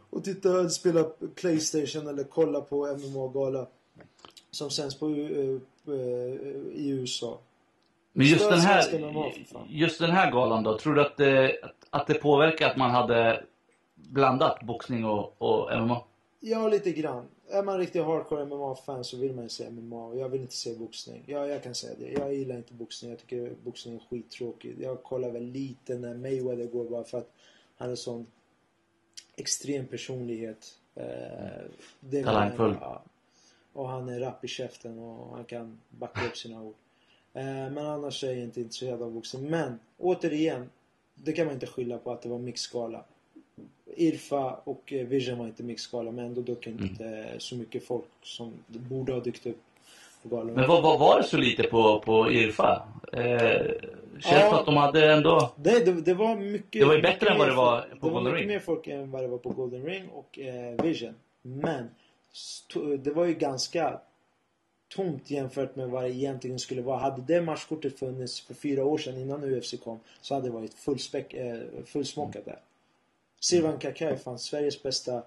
och titta, spela Playstation eller kolla på MMA-gala som sänds på, eh, eh, i USA. Men just den, här, fan. just den här galan då, tror du att det, att det påverkar att man hade blandat boxning och, och MMA? Ja, lite grann. Är man riktigt hardcore MMA-fan så vill man ju se MMA och jag vill inte se boxning. Ja, jag kan säga det. Jag gillar inte boxning. Jag tycker boxning är skittråkigt. Jag kollar väl lite när Mayweather går bara för att han är sån extrem personlighet. Eh, Talangfull. Ja. Och han är rapp i käften och han kan backa upp sina ord. Eh, men annars är jag inte intresserad av boxning. Men återigen, det kan man inte skylla på att det var mixskala. Irfa och eh, Vision var inte mixskala men ändå dök inte eh, så mycket folk som borde ha dykt upp på galan. Men vad, vad var det så lite på, på Irfa? Eh, känns Ja. att de hade ändå... Nej, det, det var mycket... Det var ju bättre än vad det var på Det var Golden mycket Ring. mer folk än vad det var på Golden Ring och eh, Vision. Men det var ju ganska tomt jämfört med vad det egentligen skulle vara. Hade det matchkortet funnits för fyra år sedan innan UFC kom så hade det varit fullspäck, eh, fullsmockat där. Sirvan Kakai fan Sveriges bästa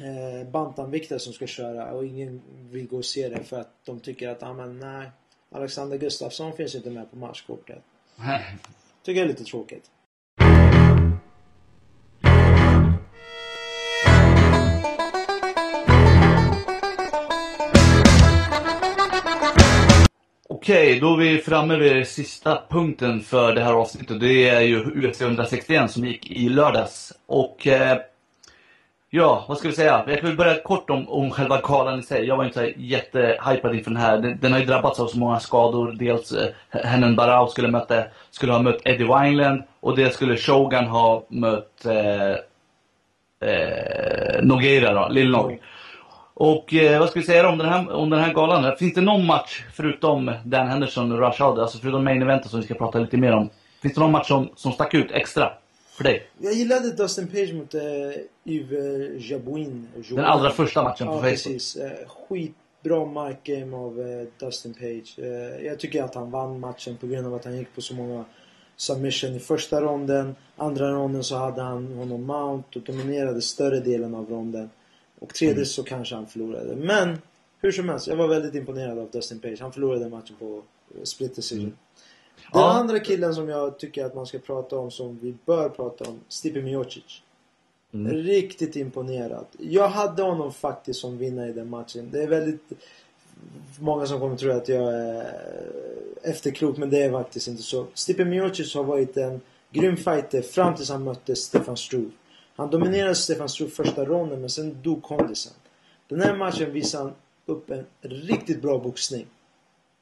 eh, bantamviktare som ska köra och ingen vill gå och se det för att de tycker att, ah, men nej, Alexander Gustafsson finns inte med på matchkortet. Tycker jag är lite tråkigt. Okej, då är vi framme vid sista punkten för det här avsnittet. Det är ju UFC 161 som gick i lördags. Och eh, ja, vad ska vi säga? Jag kan väl börja kort om, om själva galan i sig. Jag var inte så jättehypad inför den här. Den, den har ju drabbats av så många skador. Dels eh, Hennen Barao skulle, möta, skulle ha mött Eddie Wineland och det skulle Shogun ha mött eh, eh, Nogueira då, Lill Nog. Och eh, vad ska vi säga om den, här, om den här galan? Finns det någon match förutom Dan Henderson och Rush Hour, alltså förutom main eventet som vi ska prata lite mer om. Finns det någon match som, som stack ut extra för dig? Jag gillade Dustin Page mot eh, Yves Jabouin. Den allra första matchen på Ja, Facebook. precis. Eh, skitbra markgame av eh, Dustin Page. Eh, jag tycker att han vann matchen på grund av att han gick på så många submission i första ronden. Andra ronden så hade han honom mount och dominerade större delen av ronden. Och tredje Mm. så kanske han förlorade. Men hur som helst, jag var väldigt imponerad av Dustin Page. Han förlorade matchen på eh, split decision. Den Ja. andra killen som jag tycker att man ska prata om, som vi bör prata om, Stipe Miocic. Mm. Riktigt imponerad. Jag hade honom faktiskt som vinnare i den matchen. Det är väldigt många som kommer tro att jag är efterklok, men det är faktiskt inte så. Stipe Miocic har varit en grym fighter fram tills han mötte Stefan Struve. Han dominerade Stefan Struve första ronden, men sen dog kondisen. Den här matchen visade han upp en riktigt bra boxning.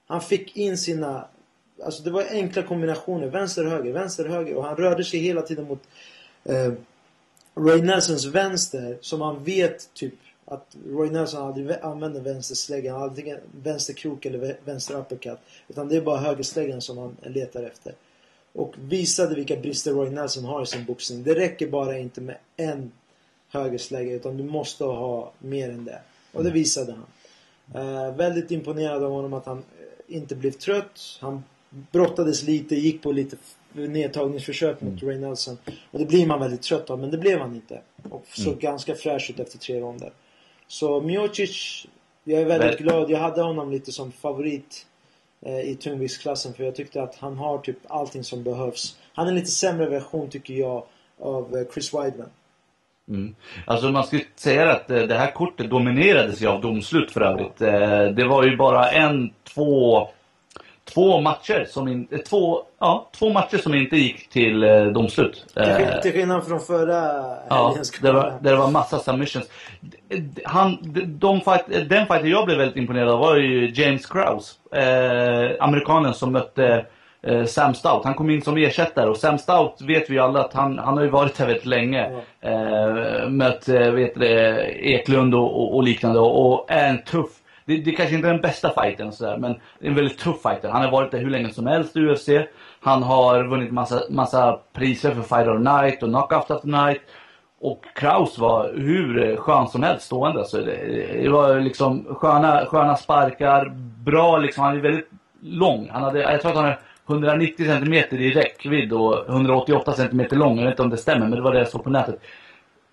Han fick in sina... Alltså det var enkla kombinationer. Vänster, höger, vänster, höger. Och han rörde sig hela tiden mot eh, Roy Nelsons vänster. Som han vet typ att Roy Nelson aldrig använder vänstersläggan. Antingen vänsterkrok eller vänster uppercut. Utan det är bara högersläggan som han letar efter. Och visade vilka brister Roy Nelson har i sin boxning. Det räcker bara inte med en högerslägga utan du måste ha mer än det. Och det visade han. Eh, väldigt imponerad av honom att han eh, inte blev trött. Han brottades lite, gick på lite nedtagningsförsök mot Ray Nelson. Och det blir man väldigt trött av, men det blev han inte. Och såg ganska fräsch ut efter tre ronder. Så Miocic, jag är väldigt Väl- glad. Jag hade honom lite som favorit Eh, i tungviktsklassen för jag tyckte att han har typ allting som behövs. Han är en lite sämre version tycker jag av eh, Chris Weidman. Mm. Alltså man skulle säga att eh, det här kortet dominerades ju av domslut för övrigt. Det var ju bara en, två, två matcher som in, eh, två, ja, två matcher som inte gick till eh, domslut. Eh, till skillnad från förra Ja, det var, gala. det var massa submissions. Han, de fight, den fighten jag blev väldigt imponerad av var ju James Krause. Eh, amerikanen som mötte eh, Sam Stout. Han kom in som ersättare och Sam Stout vet vi ju alla att han, han har ju varit här väldigt länge. Eh, mött eh, vet det, Eklund och, och, och liknande och, och är en tuff det, det kanske inte är den bästa fighten och sådär, men det är en väldigt tuff fighter. Han har varit där hur länge som helst i UFC. Han har vunnit massa, massa priser för Fight of the Night och Knockout of the Night. Och Kraus var hur skön som helst stående. Så det, det var liksom sköna, sköna sparkar, bra liksom, han är väldigt lång. Han hade, jag tror att han är 190 cm i räckvidd och 188 cm lång. Jag vet inte om det stämmer, men det var det jag såg på nätet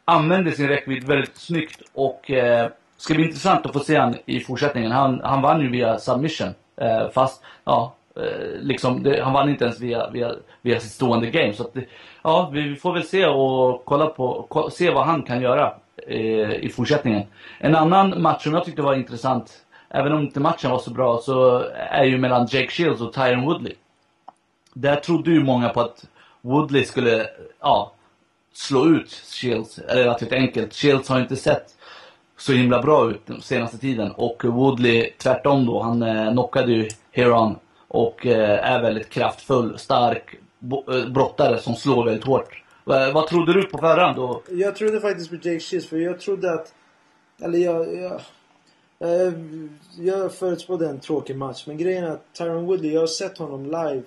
använde sin räckvidd väldigt snyggt och eh, ska bli intressant att få se han i fortsättningen. Han, han vann ju via submission. Eh, fast, ja, eh, liksom, det, han vann inte ens via, via, via sitt stående game. Så att, det- ja, vi får väl se och kolla på, ko- se vad han kan göra eh, i fortsättningen. En annan match som jag tyckte var intressant, även om inte matchen var så bra, så är ju mellan Jake Shields och Tyron Woodley. Där trodde ju många på att Woodley skulle, ja, slå ut Shields relativt enkelt. Shields har inte sett så himla bra ut den senaste tiden. Och Woodley tvärtom då, han eh, knockade ju Heron och eh, är väldigt kraftfull, stark eh, brottare som slår väldigt hårt. Eh, vad trodde du på förhand då? Jag trodde faktiskt på Jake Shields för jag trodde att... Eller jag... jag eh, jag förutspådde en tråkig match. Men grejen är att Tyron Woodley, jag har sett honom live.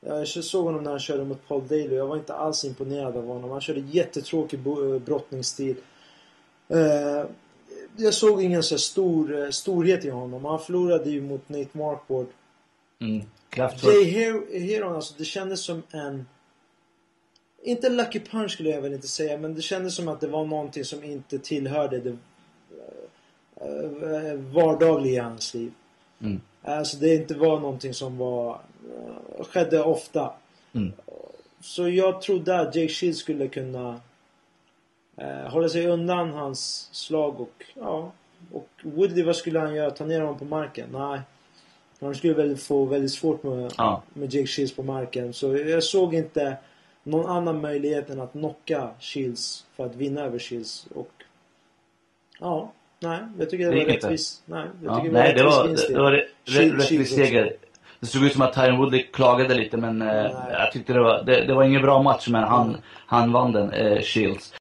Jag såg honom när han körde mot Paul Daly. Jag var inte alls imponerad av honom. Han körde jättetråkig eh, brottningsstil. Eh, jag såg ingen så stor eh, storhet i honom. Han förlorade ju mot Nate Marquardt. Mm, kraftfull. Jay Her- Heron, alltså det kändes som en... Inte lucky punch skulle jag väl inte säga, men det kändes som att det var någonting som inte tillhörde det eh, eh, vardagliga i hans liv. Mm. Alltså det inte var någonting som var... skedde ofta. Mm. Så jag trodde att Jake Shields skulle kunna eh, hålla sig undan hans slag och ja. Och Woodley, vad skulle han göra? Ta ner honom på marken? Nej. Han skulle väl få väldigt svårt med, Ja. med Jake Shields på marken. Så jag såg inte någon annan möjlighet än att knocka Shields för att vinna över Shields. Och ja, nej. Jag tycker det, Det var gick inte. rättvis. Nej, jag Ja, tycker nej, det var, vinst det, det var rättvis seger. Det såg ut som att Tyron Woodley klagade lite men eh, Nej. jag tyckte det var, det, det var ingen bra match men han, Mm. han vann den, eh, Shields.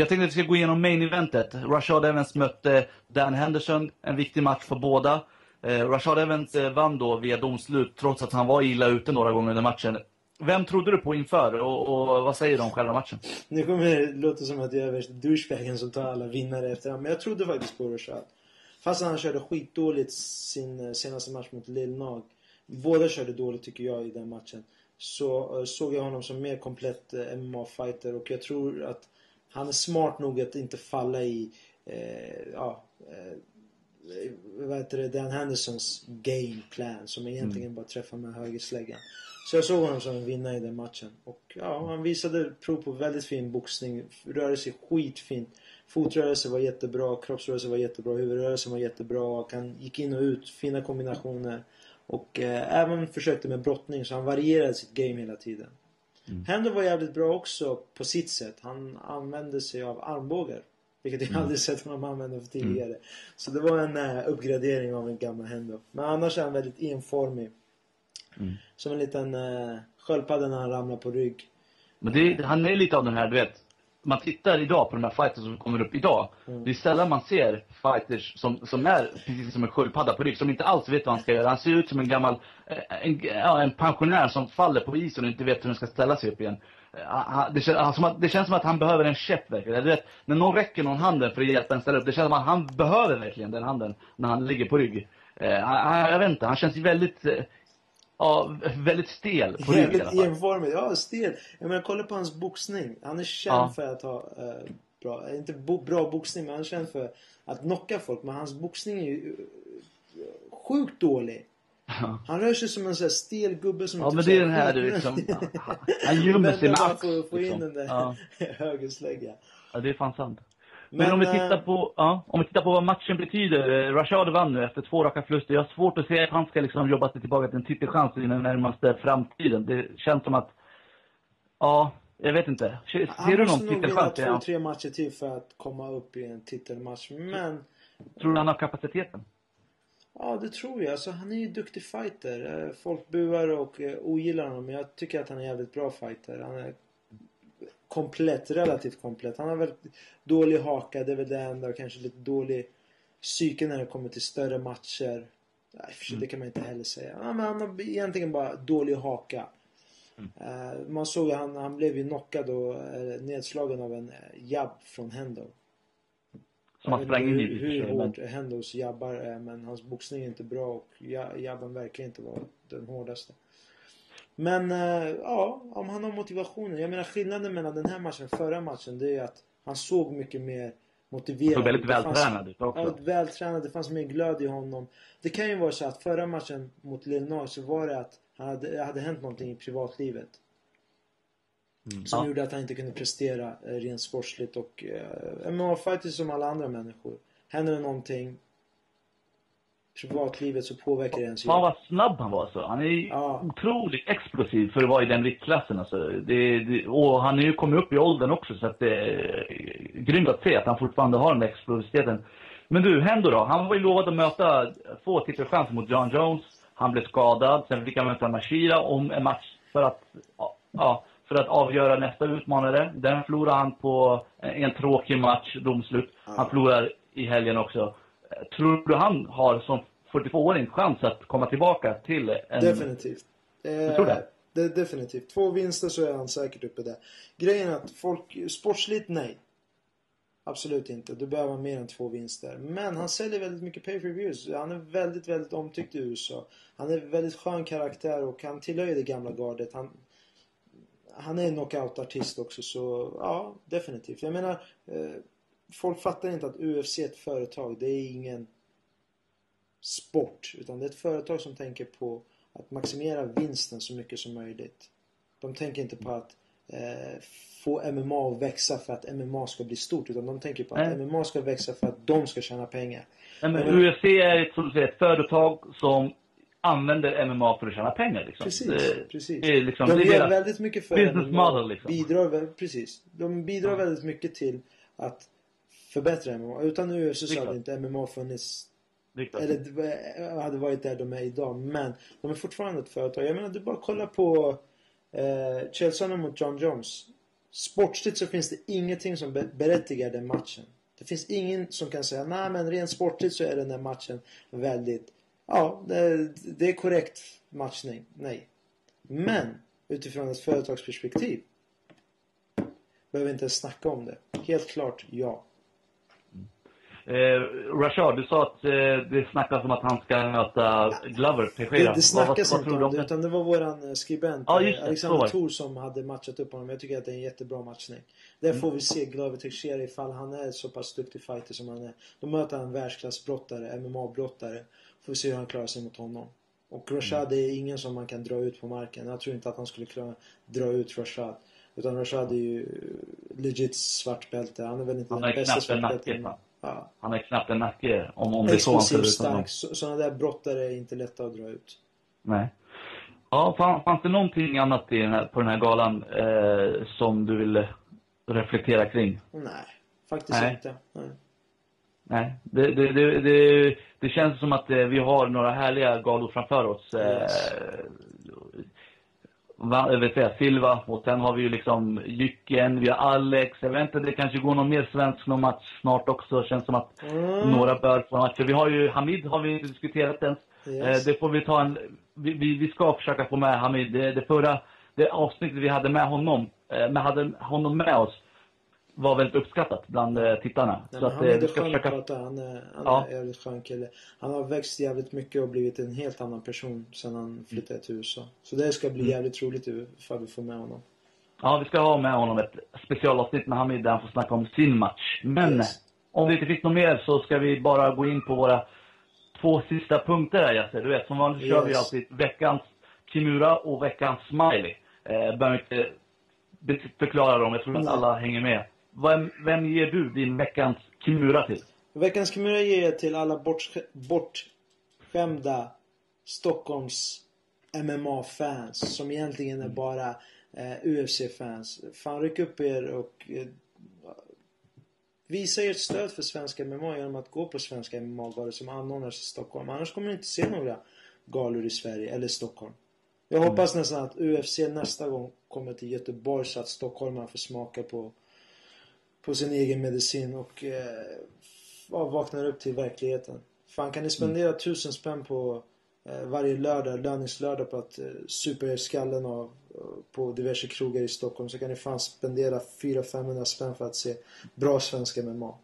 Jag tänkte att vi ska gå igenom main eventet. Rashad Evans mötte Dan Henderson, en viktig match för båda. Eh, Rashad Evans eh, vann då via domslut trots att han var illa ute några gånger under matchen. Vem trodde du på inför och, och vad säger du om själva matchen? Nu kommer det låta som att jag är värsta douchebagen som tar alla vinnare efter honom. Men jag trodde faktiskt på Rashad. Fast han körde skitdåligt sin eh, senaste match mot Lil Nag. Båda körde dåligt tycker jag i den matchen. Så eh, såg jag honom som mer komplett MMA-fighter och jag tror att han är smart nog att inte falla i, eh, ja, eh, vad heter det, Dan Hendersons game plan som egentligen bara träffar med högersläggan. Så jag såg honom som en vinnare i den matchen. Och ja, han visade prov på väldigt fin boxning. Rörde sig skitfint. Fotrörelse var jättebra, kroppsrörelse var jättebra, huvudrörelsen var jättebra. Han gick in och ut, fina kombinationer. Och eh, även försökte med brottning så han varierade sitt game hela tiden. Hendo var jävligt bra också på sitt sätt. Han använde sig av armbågar. Vilket jag aldrig sett honom använda för tidigare. Så det var en uh, uppgradering av en gammal Hendo. Men annars är han väldigt enformig. Som en liten uh, sköldpadda när han ramlar på rygg. Men det, han är lite av den här, du vet. Man tittar idag på de här fighters som kommer upp idag. Mm. Det är sällan man ser fighters som, som är precis som en sköldpadda på rygg. Som inte alls vet vad han ska göra. Han ser ut som en gammal, eh, en, en pensionär som faller på isen och inte vet hur han ska ställa sig upp igen. Eh, Det, kän- han- som att, det känns som att han behöver en käpp verkligen. Vet, när någon räcker någon handen för att hjälpa en ställa upp. Det känns som att han behöver verkligen den handen när han ligger på rygg. Eh, jag vet inte, han känns väldigt, ja, väldigt stel på rygg i alla Jävligt enformig. Ja, stel. Jag menar kolla på hans boxning. Han är känd Ja. för att ha eh, bra, inte bo, bra boxning men han är känd för att knocka folk. Men hans boxning är ju eh, sjukt dålig. Han rör sig som en sån här stel gubbe som Ja, men det är den här du liksom, han- gömmer sig max. på att få in liksom. den där Ja. högerslägga. ja, det är fan sant. Men, Men, om vi eh, tittar på, ja, om vi tittar på vad matchen betyder. Eh, Rashad vann nu efter två raka förluster. Jag har svårt att se att han ska liksom jobba sig tillbaka till en titelchans i den närmaste framtiden. Det känns som att, ja, jag vet inte. Ser, Han du måste någon nog vinna titelchans? två, Ja. tre matcher till för att komma upp i en titelmatch. Men Tror du han har kapaciteten? Ja, det tror jag. Alltså, han är ju en duktig fighter. Eh, Folk buar och eh, ogillar honom, men jag tycker att han är en jävligt bra fighter. Han är komplett, relativt komplett. Han har väl dålig haka, det är väl det enda. Och kanske lite dålig psyke när det kommer till större matcher. Nej, för sig, det kan man inte heller säga. Ja, men han har egentligen bara dålig haka. Eh, man såg ju han, han blev ju knockad och eh, nedslagen av en uh, jabb från Hendo. Som han sprang in i. hur, hur men- hårt Hendos jabbar är men hans boxning är inte bra och ja- jabben verkar inte vara den hårdaste. Men eh, ja, om han har motivationen. Jag menar skillnaden mellan den här matchen och förra matchen det är att han såg mycket mer motiverad Såg väldigt vältränad ut också. Ja, vältränad. Det fanns mer glöd i honom. Det kan ju vara så att förra matchen mot Illinois så var det att han hade, det hade hänt någonting i privatlivet. Som Ja. gjorde att han inte kunde prestera eh, rent sportsligt och eh, MMA-fighters som alla andra människor. Händer det någonting privatlivet så påverkar det ens Fan vad snabb han var alltså. Han är Ja. otroligt explosiv för att vara i den viktklassen alltså. Det, det, och han är ju kommit upp i åldern också så att det är grymt att se att han fortfarande har den där explosiviteten. Men du, Hendo då? Han var ju lovad att möta, få titelchanser mot John Jones. Han blev skadad, sen fick han möta Mashira om en match för att, ja, för att avgöra nästa utmanare. Den förlorade han på en tråkig match, domslut. Han förlorar i helgen också. Tror du han har som 42-åring chans att komma tillbaka till en... Definitivt. Eh, tror det. det. Definitivt. Två vinster så är han säkert uppe där. Grejen är att folk, sportsligt nej. Absolut inte. Du behöver mer än två vinster. Men han säljer väldigt mycket pay-per-views. Han är väldigt, väldigt omtyckt i USA. Han är väldigt skön karaktär och han tillhör ju det gamla gardet. Han, han är en knockout-artist också så ja, definitivt. Jag menar, eh, folk fattar inte att UFC är ett företag. Det är ingen sport. Utan det är ett företag som tänker på att maximera vinsten så mycket som möjligt. De tänker inte på att eh, få MMA att växa för att MMA ska bli stort. Utan de tänker på att Nej. MMA ska växa för att de ska tjäna pengar. Nej, men Men- UFC är ett, som du säger, ett företag som använder MMA för att tjäna pengar. Liksom. Precis, det, precis. Det är liksom, de gör väldigt mycket för business MMA. model, liksom. Bidrar, precis. De bidrar väldigt mycket till att förbättra MMA. Utan UFC så hade inte MMA funnits det eller hade varit där de är idag. Men de är fortfarande ett företag. Jag menar, du bara kolla på eh, Chelsea mot John Jones. Sportsligt så finns det ingenting som berättigar den matchen. Det finns ingen som kan säga nej men rent sportligt så är den där matchen väldigt Ja, det, det är korrekt matchning. Nej. Men utifrån ett företagsperspektiv behöver vi inte ens snacka om det. Helt klart ja. Eh, Rashad, du sa att eh, det snackas om att han ska möta Glover, Teixeira. Det, det snackas vad, vad inte om det, utan det var våran eh, skribent just det, Alexander. Thor som hade matchat upp honom. Jag tycker att det är en jättebra matchning. Där Mm. får vi se Glover Teixeira ifall han är så pass duktig fighter som han är. Då möter han världsklassbrottare, MMA-brottare. Får vi se hur han klarar sig mot honom. Och Rashad Mm. är ingen som man kan dra ut på marken. Jag tror inte att han skulle klara dra ut Rashad. Utan Rashad är ju legit svart bälte. Han är väl inte Han den bästa svartbälten. Ja. Han är knappt en nacke, om, om det är så han ser ut. stark. Så, sådana där brottare är inte lätta att dra ut. Nej. Ja, fan, fanns det någonting annat den här, på den här galan eh, som du ville reflektera kring? Nej, faktiskt Nej. inte. Nej. Nej, det, det, det, det, det känns som att eh, vi har några härliga galor framför oss. Eh, Yes. va, jag vet säga, Silva och sen har vi ju liksom Jycken, vi har Alex. Jag vet inte, det kanske går någon mer svensk någon match snart också. Känns som att Mm. några bör få matcher. Vi har ju Hamid, har vi diskuterat ens. Yes. Eh, det får vi ta en, vi, vi, vi ska försöka få med Hamid. Det, det förra, det avsnittet vi hade med honom, eh, med, hade honom med oss, var väldigt uppskattat bland eh, tittarna. Nej, så att han eh, är vi att försöka prata. Han är, han Ja. är jävligt skön kille. Han har växt jävligt mycket och blivit en helt annan person sen han flyttade till USA. Så det ska bli Mm. jävligt roligt ifall vi får med honom. Ja, vi ska ha med honom ett specialavsnitt med Hamid där han får snacka om sin match. Men Yes. om det inte finns något mer så ska vi bara gå in på våra två sista punkter här Jesse. Du vet, som vanligt kör vi Yes. alltid veckans Kimura och veckans Smiley. Eh, behöver inte förklara dem, jag tror att Nej. alla hänger med. Vem, vem ger du din veckans Kimura till? Veckans Kimura ger jag till alla bortskämda Stockholms MMA-fans som egentligen är bara eh, UFC-fans. Fan, ryck upp er och eh, visa ert stöd för svenska MMA genom att gå på svenska MMA-galor som anordnas i Stockholm. Annars kommer ni inte se några galor i Sverige eller Stockholm. Jag hoppas nästan att UFC nästa gång kommer till Göteborg så att stockholmarna får smaka på, på sin egen medicin och eh, vaknar upp till verkligheten. Fan kan ni spendera tusen spänn på eh, varje lördag, löningslördag på att eh, supa er skallen av eh, på diverse krogar i Stockholm så kan ni fan spendera 400-500 spänn för att se bra svenska MMA.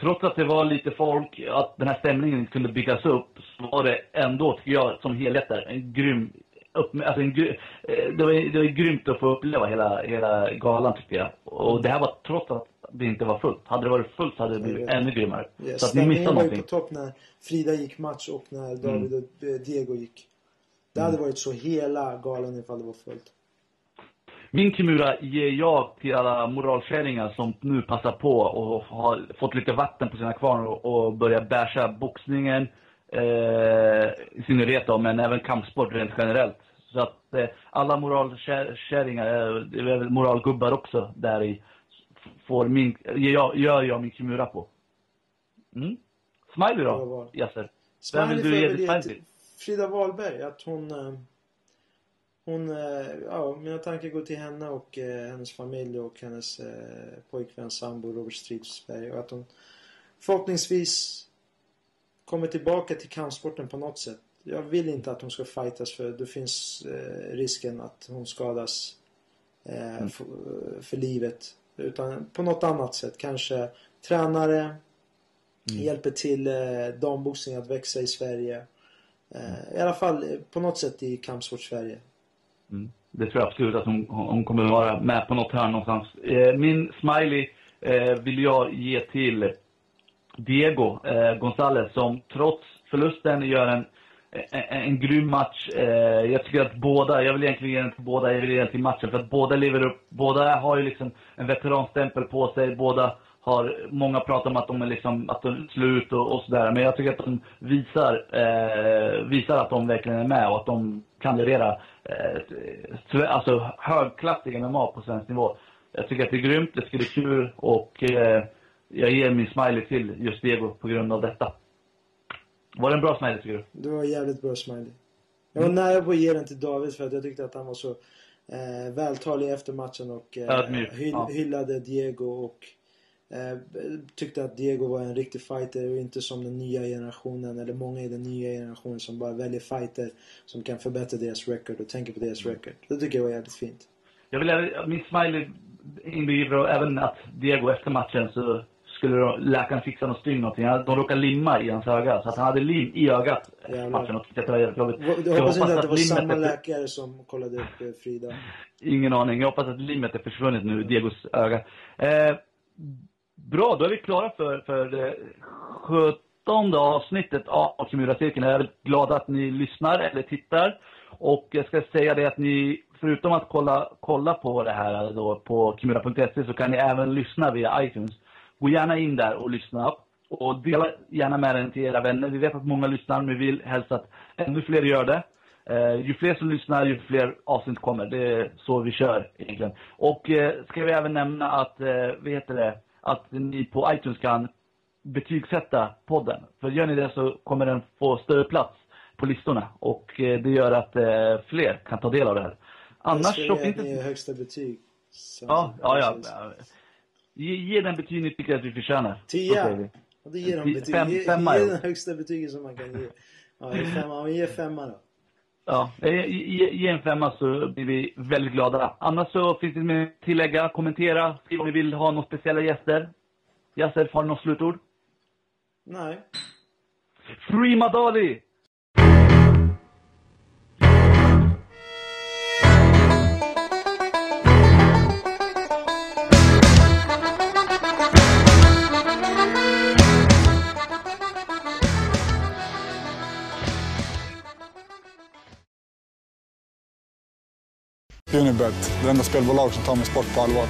Trots att det var lite folk, att den här stämningen inte kunde byggas upp, så var det ändå, tycker jag, som helhet där, en grym upp, alltså en, eh, det, var, det var grymt att få uppleva hela, hela galan tycker jag. Och det här var trots att det inte var fullt. Hade det varit fullt så hade det blivit ännu grymmare. Yes. Så att ni missade var någonting. på topp när Frida gick match och när David och eh, Diego gick. Det hade varit så hela galan ifall det var fullt. Min Kimura ger jag till alla moralkärringar som nu passar på och har fått lite vatten på sina kvarn och, börjar basha boxningen. Eh, I synnerhet då, men även kampsport rent generellt. Så att eh, alla moralkärringar, eh, det är väl moralgubbar också där i, får min, jag, gör jag min Kimura på. Mm. Smiley då, val. Yasser? Vem vill du ge ge Smiley? till Frida Wahlberg. Att hon... eh, Hon... eh, Ja, mina tankar går till henne och eh, hennes familj och hennes eh, pojkvän sambo Robert Stridsberg. Och att hon förhoppningsvis kommer tillbaka till kampsporten på något sätt. Jag vill inte att hon ska fightas för det finns eh, risken att hon skadas eh, Mm. för, för livet. Utan på något annat sätt. Kanske tränare, Mm. hjälper till eh, damboxning att växa i Sverige. Eh, I alla fall eh, på något sätt i kampsport-Sverige. Mm. Det tror jag absolut att hon, hon kommer vara med på något hörn någonstans. Eh, min smiley eh, vill jag ge till Diego eh, González som trots förlusten gör en, en, en grym match. Eh, jag tycker att båda, jag vill egentligen ge den till båda, jag vill ge den till matchen för att båda lever upp, båda har ju liksom en veteranstämpel på sig, båda har, många pratar om att de är liksom, att de är slut och, och sådär. Men jag tycker att de visar, eh, visar att de verkligen är med och att de kan leverera eh, alltså högklassig MMA på svensk nivå. Jag tycker att det är grymt, det ska bli kul och eh, jag ger min smiley till just Diego på grund av detta. Var det en bra smiley tycker du? Det var jävligt bra smiley. Jag var nära på att ge den till David för att jag tyckte att han var så eh, vältalig efter matchen och eh, hyll, ja. hyllade Diego och eh, tyckte att Diego var en riktig fighter och inte som den nya generationen eller många i den nya generationen som bara väljer fighter som kan förbättra deras record och tänker på deras record. Det tycker jag var jävligt fint. Jag vill, min smiley inbegriper även att Diego efter matchen så skulle läkaren fixa något stygn någonting. De råkade limma i hans öga. Så att han hade lim i ögat matchen och det var jävligt jobbigt. Jag hoppas inte att det var samma är- läkare som kollade upp eh, Frida. Ingen aning. Jag hoppas att limmet är försvunnet nu Diegos öga. Eh, bra, då är vi klara för, för det sjuttonde avsnittet av Kimura-cirkeln. Jag är väldigt glad att ni lyssnar eller tittar. Och jag ska säga det att ni, förutom att kolla, kolla på det här då på kimura.se så kan ni även lyssna via iTunes. Gå gärna in där och lyssna. Och dela gärna med den till era vänner. Vi vet att många lyssnar, men vi vill helst att ännu fler gör det. Eh, ju fler som lyssnar, ju fler avsnitt kommer. Det är så vi kör egentligen. Och eh, ska vi även nämna att, eh, vad heter det, att ni på iTunes kan betygsätta podden. För gör ni det så kommer den få större plats på listorna. Och eh, det gör att eh, fler kan ta del av det här. Annars så finns det... högsta betyg. Så- Ja, ja, ja. Ge, ge den betyg ni tycker att vi förtjänar. Tia. Och det ger de betyg. fem- ge, femma, ge den högsta betyget som man kan ge. Ja, femma. Men ge femma då. Ja, eh, ge, ge en femma så blir vi väldigt glada. Annars så finns det mer att tillägga, kommentera, skriv om ni vill ha några speciella gäster. Yasser, har du något slutord? Nej. Free Madali! Unibet, det enda spelbolag som tar min sport på allvar.